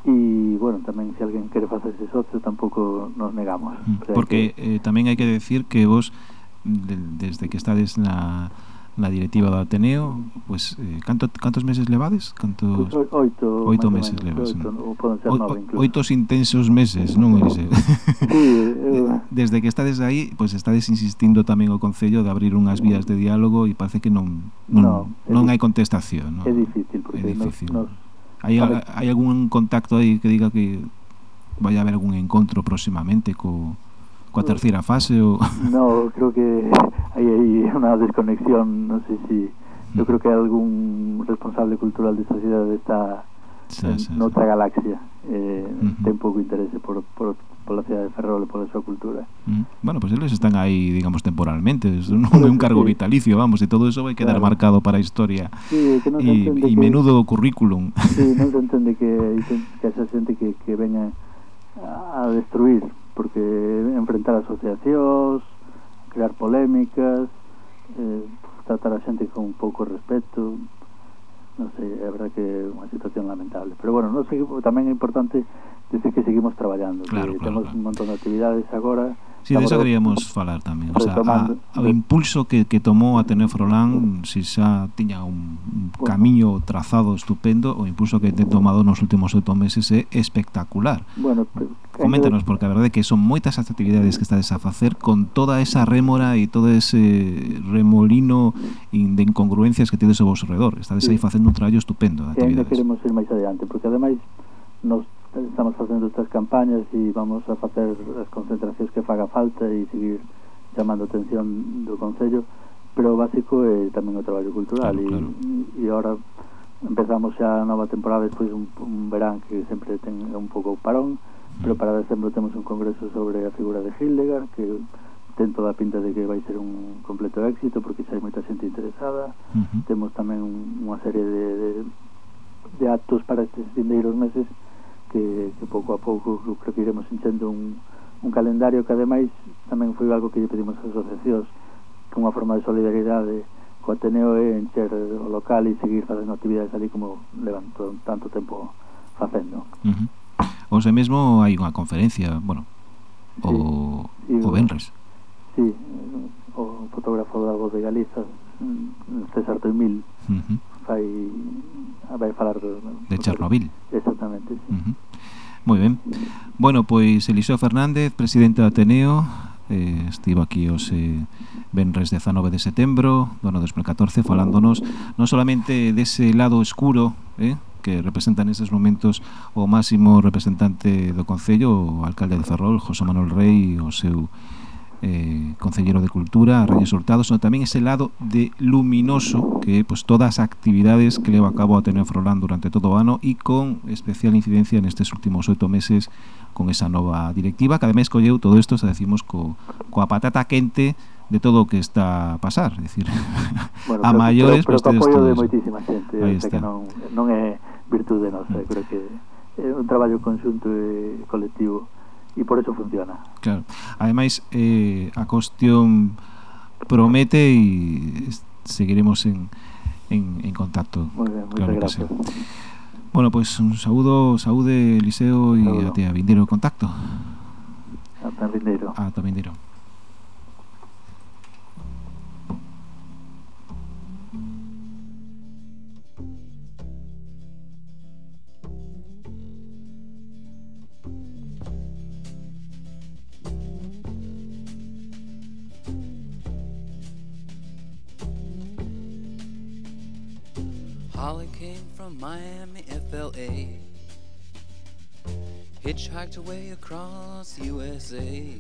E, bueno, tamén se alguén quere facerse socio tampouco nos negamos. Porque que... eh, tamén hai que decir que vos de, desde que estades na na directiva do Ateneo, pois eh, canto, cantos meses levades? Cantos oito, oito meses levas. Oito, no? oitos intensos meses, non Eliseo? Sí, eu... Desde que estades aí, pois estades insistindo tamén o concello de abrir unhas vías de diálogo e parece que non non, no, non hai contestación, non? É difícil, porque é difícil. Nos, nos... Hai, hai algún contacto aí que diga que vai haber algún encontro próximamente co coa terceira fase ou... No, creo que hai aí unha desconexión, non sei si eu mm. creo que algún responsable cultural desta cidade está sí, sí, noutra sí. galaxia eh, uh -huh. ten pouco interese por, por, a cidade de Ferrol e pola súa cultura uh -huh. Bueno, pois pues eles están aí, digamos, temporalmente non é un cargo sí. vitalicio, vamos e todo eso vai quedar claro. marcado para a historia sí, que non e, e que... menudo currículum Sí, non se entende que, que esa xente que, que veña a destruir porque enfrentar asociacións, crear polémicas, eh, tratar a xente con pouco respeto, non sei, é verdad que é unha situación lamentable. Pero bueno, non sei, tamén é importante decir que seguimos traballando, claro, que claro, temos claro. un montón de actividades agora, Sí, de de queríamos falar tamén o, sea, a, o impulso que, que tomou a tener Frolán, se si xa tiña un, un camiño trazado estupendo o impulso que ten tomado nos últimos oito meses é espectacular. Bueno, coméntanos porque a verdade é que son moitas as actividades que estades a facer con toda esa rémora e todo ese remolino de incongruencias que tedes ao vos redor estades sí. aí facendo un traballo estupendo de actividades. E queremos ir máis adiante porque ademais nos estamos facendo estas campañas e vamos a facer as concentracións que faga falta e seguir chamando atención do Concello pero o básico é tamén o traballo cultural claro, e, claro. e ahora empezamos xa a nova temporada despois un, un verán que sempre ten un pouco parón pero para decembro temos un congreso sobre a figura de Hildegard que ten toda a pinta de que vai ser un completo éxito porque xa hai moita xente interesada uh -huh. temos tamén unha serie de, de, de actos para estes vindeiros meses que, que pouco a pouco creo que iremos enchendo un, un calendario que ademais tamén foi algo que lle pedimos ás asociacións que unha forma de solidaridade co Ateneo é encher o local e seguir facendo actividades ali como levanto tanto tempo facendo. Uh -huh. Ose mesmo hai unha conferencia, bueno, sí, o, sí, o Benres. Sí, o fotógrafo da Voz de Galiza, César Toimil, uh -huh fai vai falar do, de Chernobyl. Exactamente, sí. Uh -huh. Moi ben. Bueno, pois Eliseo Fernández, presidente do Ateneo, eh, estivo aquí hoxe Benres 19 de setembro do ano 2014 falándonos non solamente dese lado escuro eh, que representa nestes momentos o máximo representante do Concello, o alcalde de Ferrol, José Manuel Rey, o seu eh, Concelleiro de Cultura, a Reyes Hurtado, sino tamén ese lado de luminoso que pues, todas as actividades que leva a cabo a Ateneo Frolán durante todo o ano e con especial incidencia nestes últimos oito meses con esa nova directiva que ademais colleu todo isto, se decimos, co, coa patata quente de todo o que está a pasar, é dicir, bueno, a pero, maiores, pero, pero, pero apoio de moitísima xente, que non, non é virtude nosa, creo que é un traballo conxunto e colectivo e por eso funciona. Claro. Ademais, eh, a cuestión promete e seguiremos en, en, en contacto. Muy bien, claro que gracias. Sí. Bueno, pues, un saúdo, saúde Eliseo e a ti a Vindeiro Contacto. Ata Vindeiro. Ata Vindeiro. Holly came from Miami, FLA. Hitchhiked away across USA.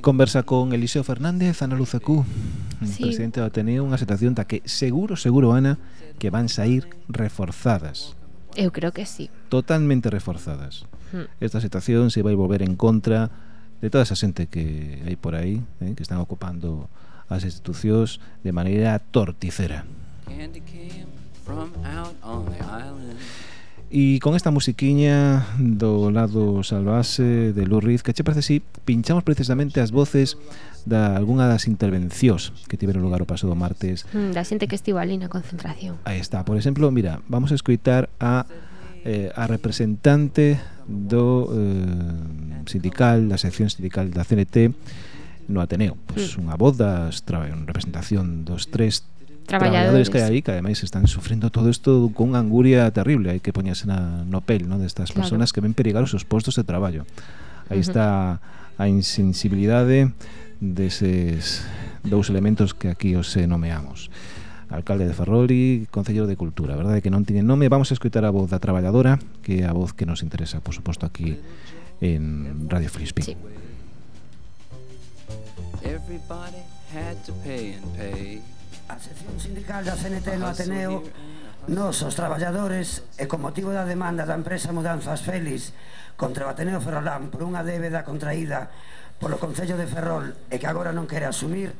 Conversa con Eliseo Fernández, Ana Luzacú, sí. presidente do Ateneo, unha situación da que seguro, seguro, Ana, que van sair reforzadas. Eu creo que sí. Totalmente reforzadas. Hmm. Esta situación se vai volver en contra de toda esa xente que hai por aí, eh, que están ocupando as institucións de maneira torticera. E con esta musiquiña do lado salvase de Lou Reed, que che parece si pinchamos precisamente as voces da algunha das intervencións que tiveron lugar o pasado martes. Mm, da xente que estivo ali na concentración. Aí está. Por exemplo, mira, vamos a escuitar a eh, a representante do eh, sindical, da sección sindical da CNT, no Ateneo. Pois mm. unha voz das representación dos tres traballadores que hai que ademais están sufrindo todo isto con unha anguria terrible, hai que poñase na, no pel no, destas claro. personas que ven perigar os seus postos de traballo. Aí uh -huh. está a insensibilidade deses dous elementos que aquí os nomeamos. Alcalde de Ferrol e Concello de Cultura, verdade que non tiñen nome. Vamos a escoitar a voz da traballadora, que é a voz que nos interesa, por suposto, aquí en Radio Frisbee Sí. Everybody had to pay and pay. A sección sindical da CNT no Ateneo Nos, os traballadores, e con motivo da demanda da empresa Mudanzas Félix contra o Ateneo Ferrolán por unha débeda contraída polo Concello de Ferrol e que agora non quere asumir,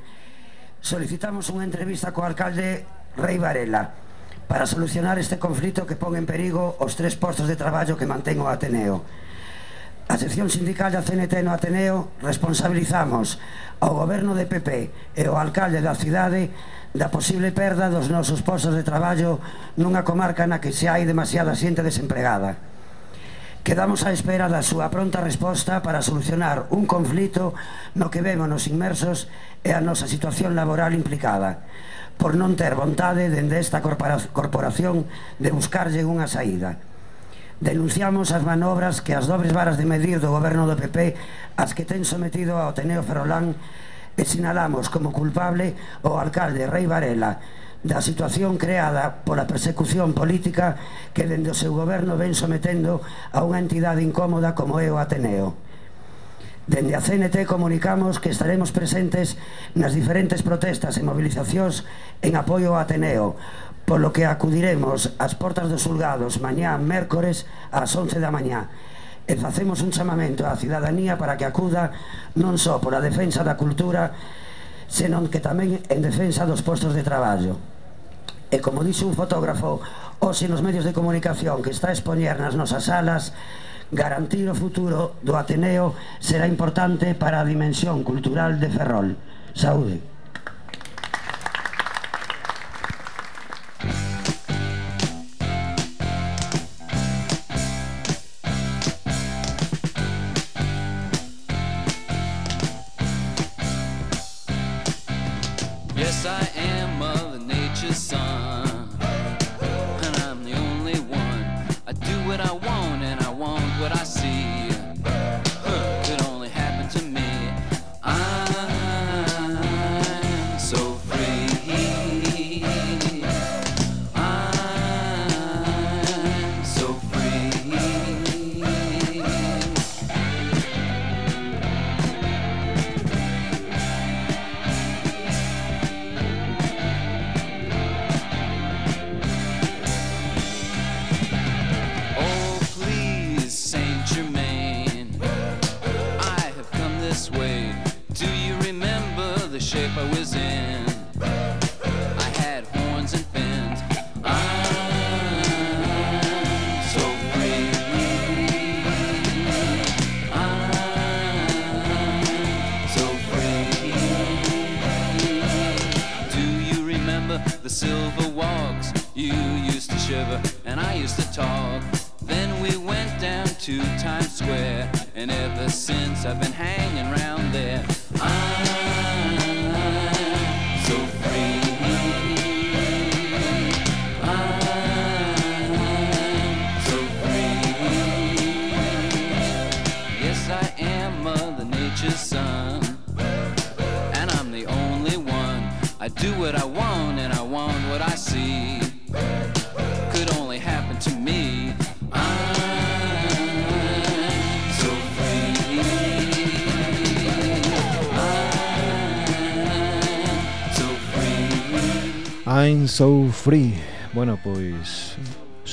solicitamos unha entrevista co alcalde Rei Varela para solucionar este conflito que pon en perigo os tres postos de traballo que mantén o Ateneo. A sección sindical da CNT no Ateneo responsabilizamos ao goberno de PP e ao alcalde da cidade da posible perda dos nosos postos de traballo nunha comarca na que se hai demasiada xente desempregada. Quedamos á espera da súa pronta resposta para solucionar un conflito no que vémonos inmersos e a nosa situación laboral implicada, por non ter vontade dende esta corporación de buscarlle unha saída. Denunciamos as manobras que as dobres varas de medir do goberno do PP as que ten sometido ao Teneo Ferrolán e sinalamos como culpable o alcalde Rei Varela da situación creada pola persecución política que dende o seu goberno ven sometendo a unha entidade incómoda como é o Ateneo. Dende a CNT comunicamos que estaremos presentes nas diferentes protestas e movilizacións en apoio ao Ateneo, polo que acudiremos ás portas dos xulgados mañá mércores ás 11 da mañá e facemos un chamamento á cidadanía para que acuda non só pola defensa da cultura, senón que tamén en defensa dos postos de traballo. E como dixo un fotógrafo, hoxe nos medios de comunicación que está a expoñer nas nosas salas, garantir o futuro do Ateneo será importante para a dimensión cultural de Ferrol. Saúde.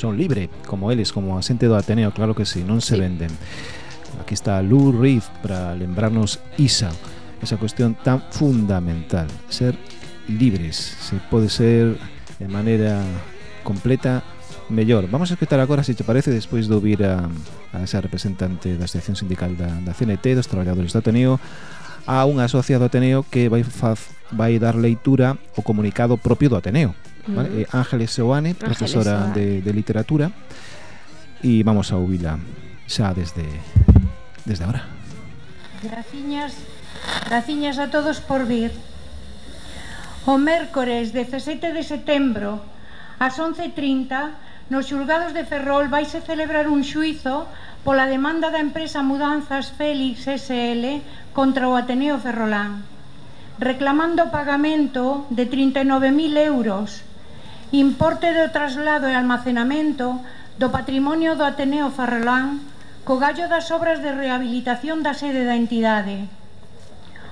son libre, como eles, como a xente do Ateneo, claro que sí, non se sí. venden. Aquí está Lou Reed para lembrarnos Isa, esa cuestión tan fundamental, ser libres, se pode ser de maneira completa mellor. Vamos a escutar agora, se te parece, despois de ouvir a, a esa representante da Asociación Sindical da, da CNT, dos traballadores do Ateneo, a un asociado Ateneo que vai, faz, vai dar leitura o comunicado propio do Ateneo. ¿vale? uh -huh. eh, Ángeles Seoane, Ángeles profesora de, de, literatura. Y vamos a ouvila xa desde, desde ahora. Graciñas, graciñas a todos por vir. O mércores 17 de setembro, ás 11.30, nos xulgados de Ferrol vaise celebrar un xuizo pola demanda da empresa Mudanzas Félix SL contra o Ateneo Ferrolán reclamando o pagamento de 39.000 euros importe do traslado e almacenamento do patrimonio do Ateneo Ferrolán co gallo das obras de rehabilitación da sede da entidade.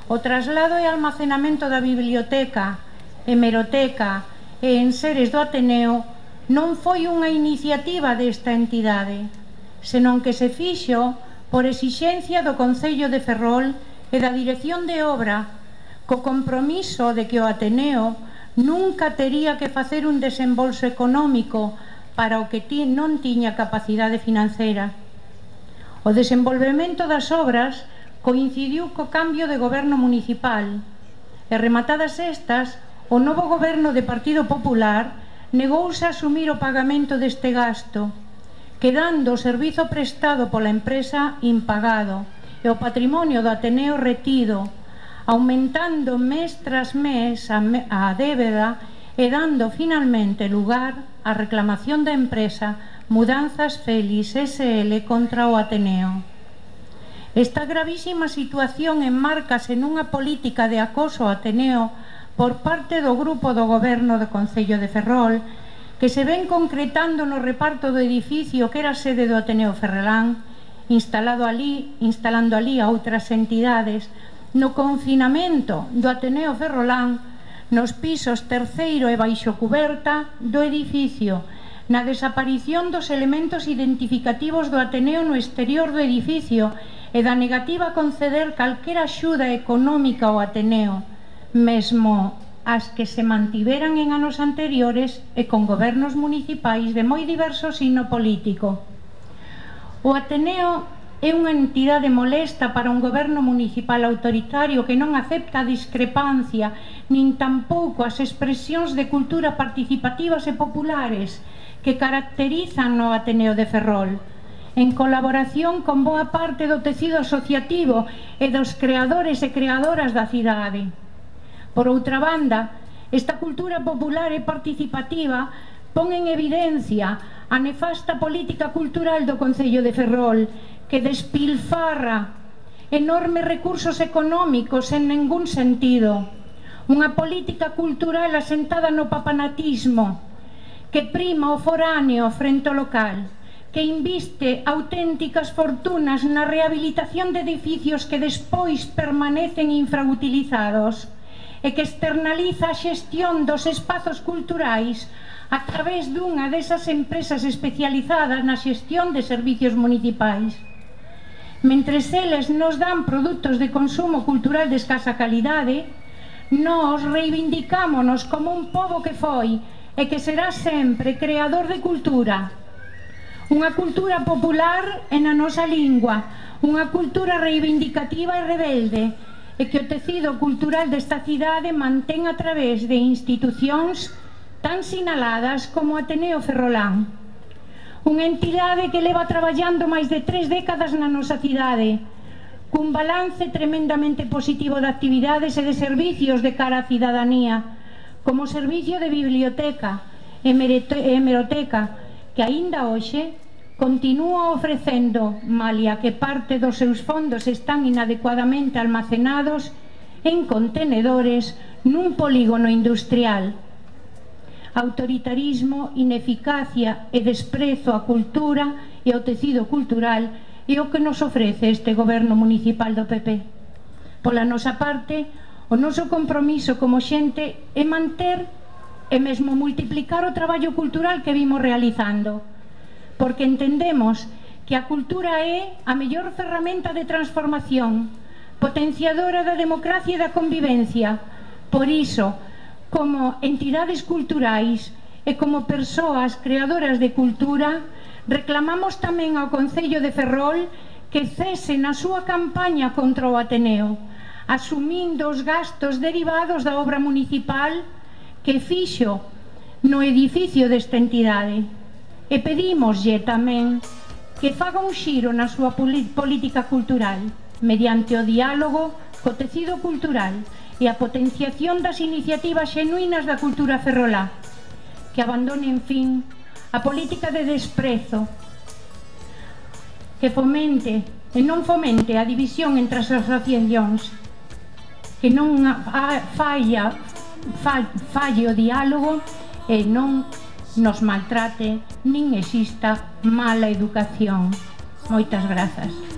O traslado e almacenamento da biblioteca, hemeroteca e enseres do Ateneo non foi unha iniciativa desta entidade, senón que se fixo por exixencia do Concello de Ferrol e da Dirección de Obra co compromiso de que o Ateneo nunca tería que facer un desembolso económico para o que ti non tiña capacidade financeira. O desenvolvemento das obras coincidiu co cambio de goberno municipal e rematadas estas, o novo goberno de Partido Popular negouse a asumir o pagamento deste gasto, quedando o servizo prestado pola empresa impagado e o patrimonio do Ateneo retido aumentando mes tras mes a, me a débeda e dando finalmente lugar á reclamación da empresa Mudanzas Félix SL contra o Ateneo. Esta gravísima situación enmárcase nunha política de acoso ao Ateneo por parte do grupo do goberno do Concello de Ferrol que se ven concretando no reparto do edificio que era sede do Ateneo Ferrelán instalado ali, instalando ali a outras entidades no confinamento do Ateneo Ferrolán nos pisos terceiro e baixo cuberta do edificio, na desaparición dos elementos identificativos do Ateneo no exterior do edificio e da negativa a conceder calquera axuda económica ao Ateneo, mesmo as que se mantiveran en anos anteriores e con gobernos municipais de moi diverso sino político. O Ateneo é unha entidade molesta para un goberno municipal autoritario que non acepta a discrepancia nin tampouco as expresións de cultura participativas e populares que caracterizan o Ateneo de Ferrol en colaboración con boa parte do tecido asociativo e dos creadores e creadoras da cidade. Por outra banda, esta cultura popular e participativa pon en evidencia a nefasta política cultural do Concello de Ferrol que despilfarra enormes recursos económicos en ningún sentido. Unha política cultural asentada no papanatismo, que prima o foráneo frente ao local, que inviste auténticas fortunas na rehabilitación de edificios que despois permanecen infrautilizados e que externaliza a xestión dos espazos culturais a través dunha desas empresas especializadas na xestión de servicios municipais mentres eles nos dan produtos de consumo cultural de escasa calidade, nós reivindicámonos como un pobo que foi e que será sempre creador de cultura. Unha cultura popular e na nosa lingua, unha cultura reivindicativa e rebelde, e que o tecido cultural desta cidade mantén a través de institucións tan sinaladas como Ateneo Ferrolán unha entidade que leva traballando máis de tres décadas na nosa cidade, cun balance tremendamente positivo de actividades e de servicios de cara á cidadanía, como servicio de biblioteca, hemeroteca, que aínda hoxe continúa ofrecendo, malia que parte dos seus fondos están inadecuadamente almacenados en contenedores nun polígono industrial autoritarismo, ineficacia e desprezo á cultura e ao tecido cultural é o que nos ofrece este goberno municipal do PP. Pola nosa parte, o noso compromiso como xente é manter e mesmo multiplicar o traballo cultural que vimos realizando, porque entendemos que a cultura é a mellor ferramenta de transformación, potenciadora da democracia e da convivencia. Por iso, como entidades culturais e como persoas creadoras de cultura, reclamamos tamén ao Concello de Ferrol que cese na súa campaña contra o Ateneo, asumindo os gastos derivados da obra municipal que fixo no edificio desta entidade. E pedímoslle tamén que faga un xiro na súa política cultural mediante o diálogo co tecido cultural e a potenciación das iniciativas xenuínas da cultura ferrolá, que abandone, en fin, a política de desprezo, que fomente e non fomente a división entre as asociacións, que non falla, falle o diálogo e non nos maltrate nin exista mala educación. Moitas grazas.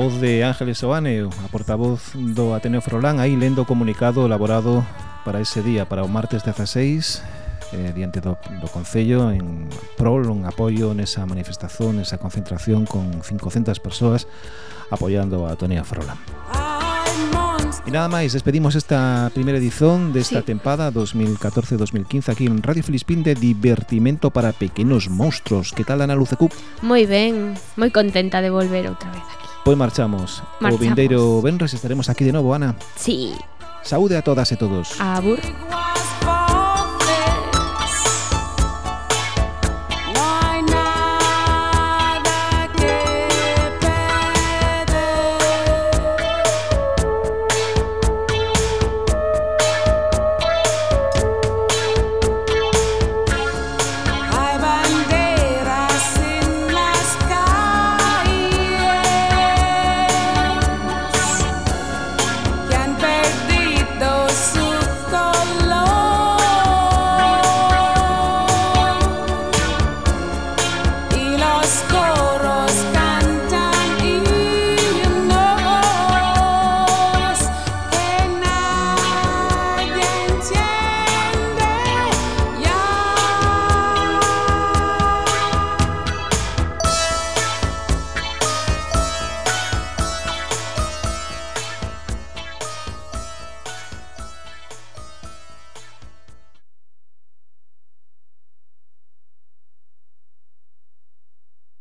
voz de Ángeles Oane, a portavoz do Ateneo Frolán, aí lendo o comunicado elaborado para ese día, para o martes 16, eh, diante do, do Concello, en prol, un apoio nesa manifestación, nesa concentración con 500 persoas apoiando a Ateneo Frolán. E nada máis, despedimos esta primeira edición desta sí. tempada 2014-2015 aquí en Radio Filispín de Divertimento para Pequenos Monstros. Que tal, Ana Lucecup? Moi ben, moi contenta de volver outra vez aquí. Pois marchamos. marchamos. O vindeiro Benres estaremos aquí de novo, Ana. Sí. Saúde a todas e todos. Abur.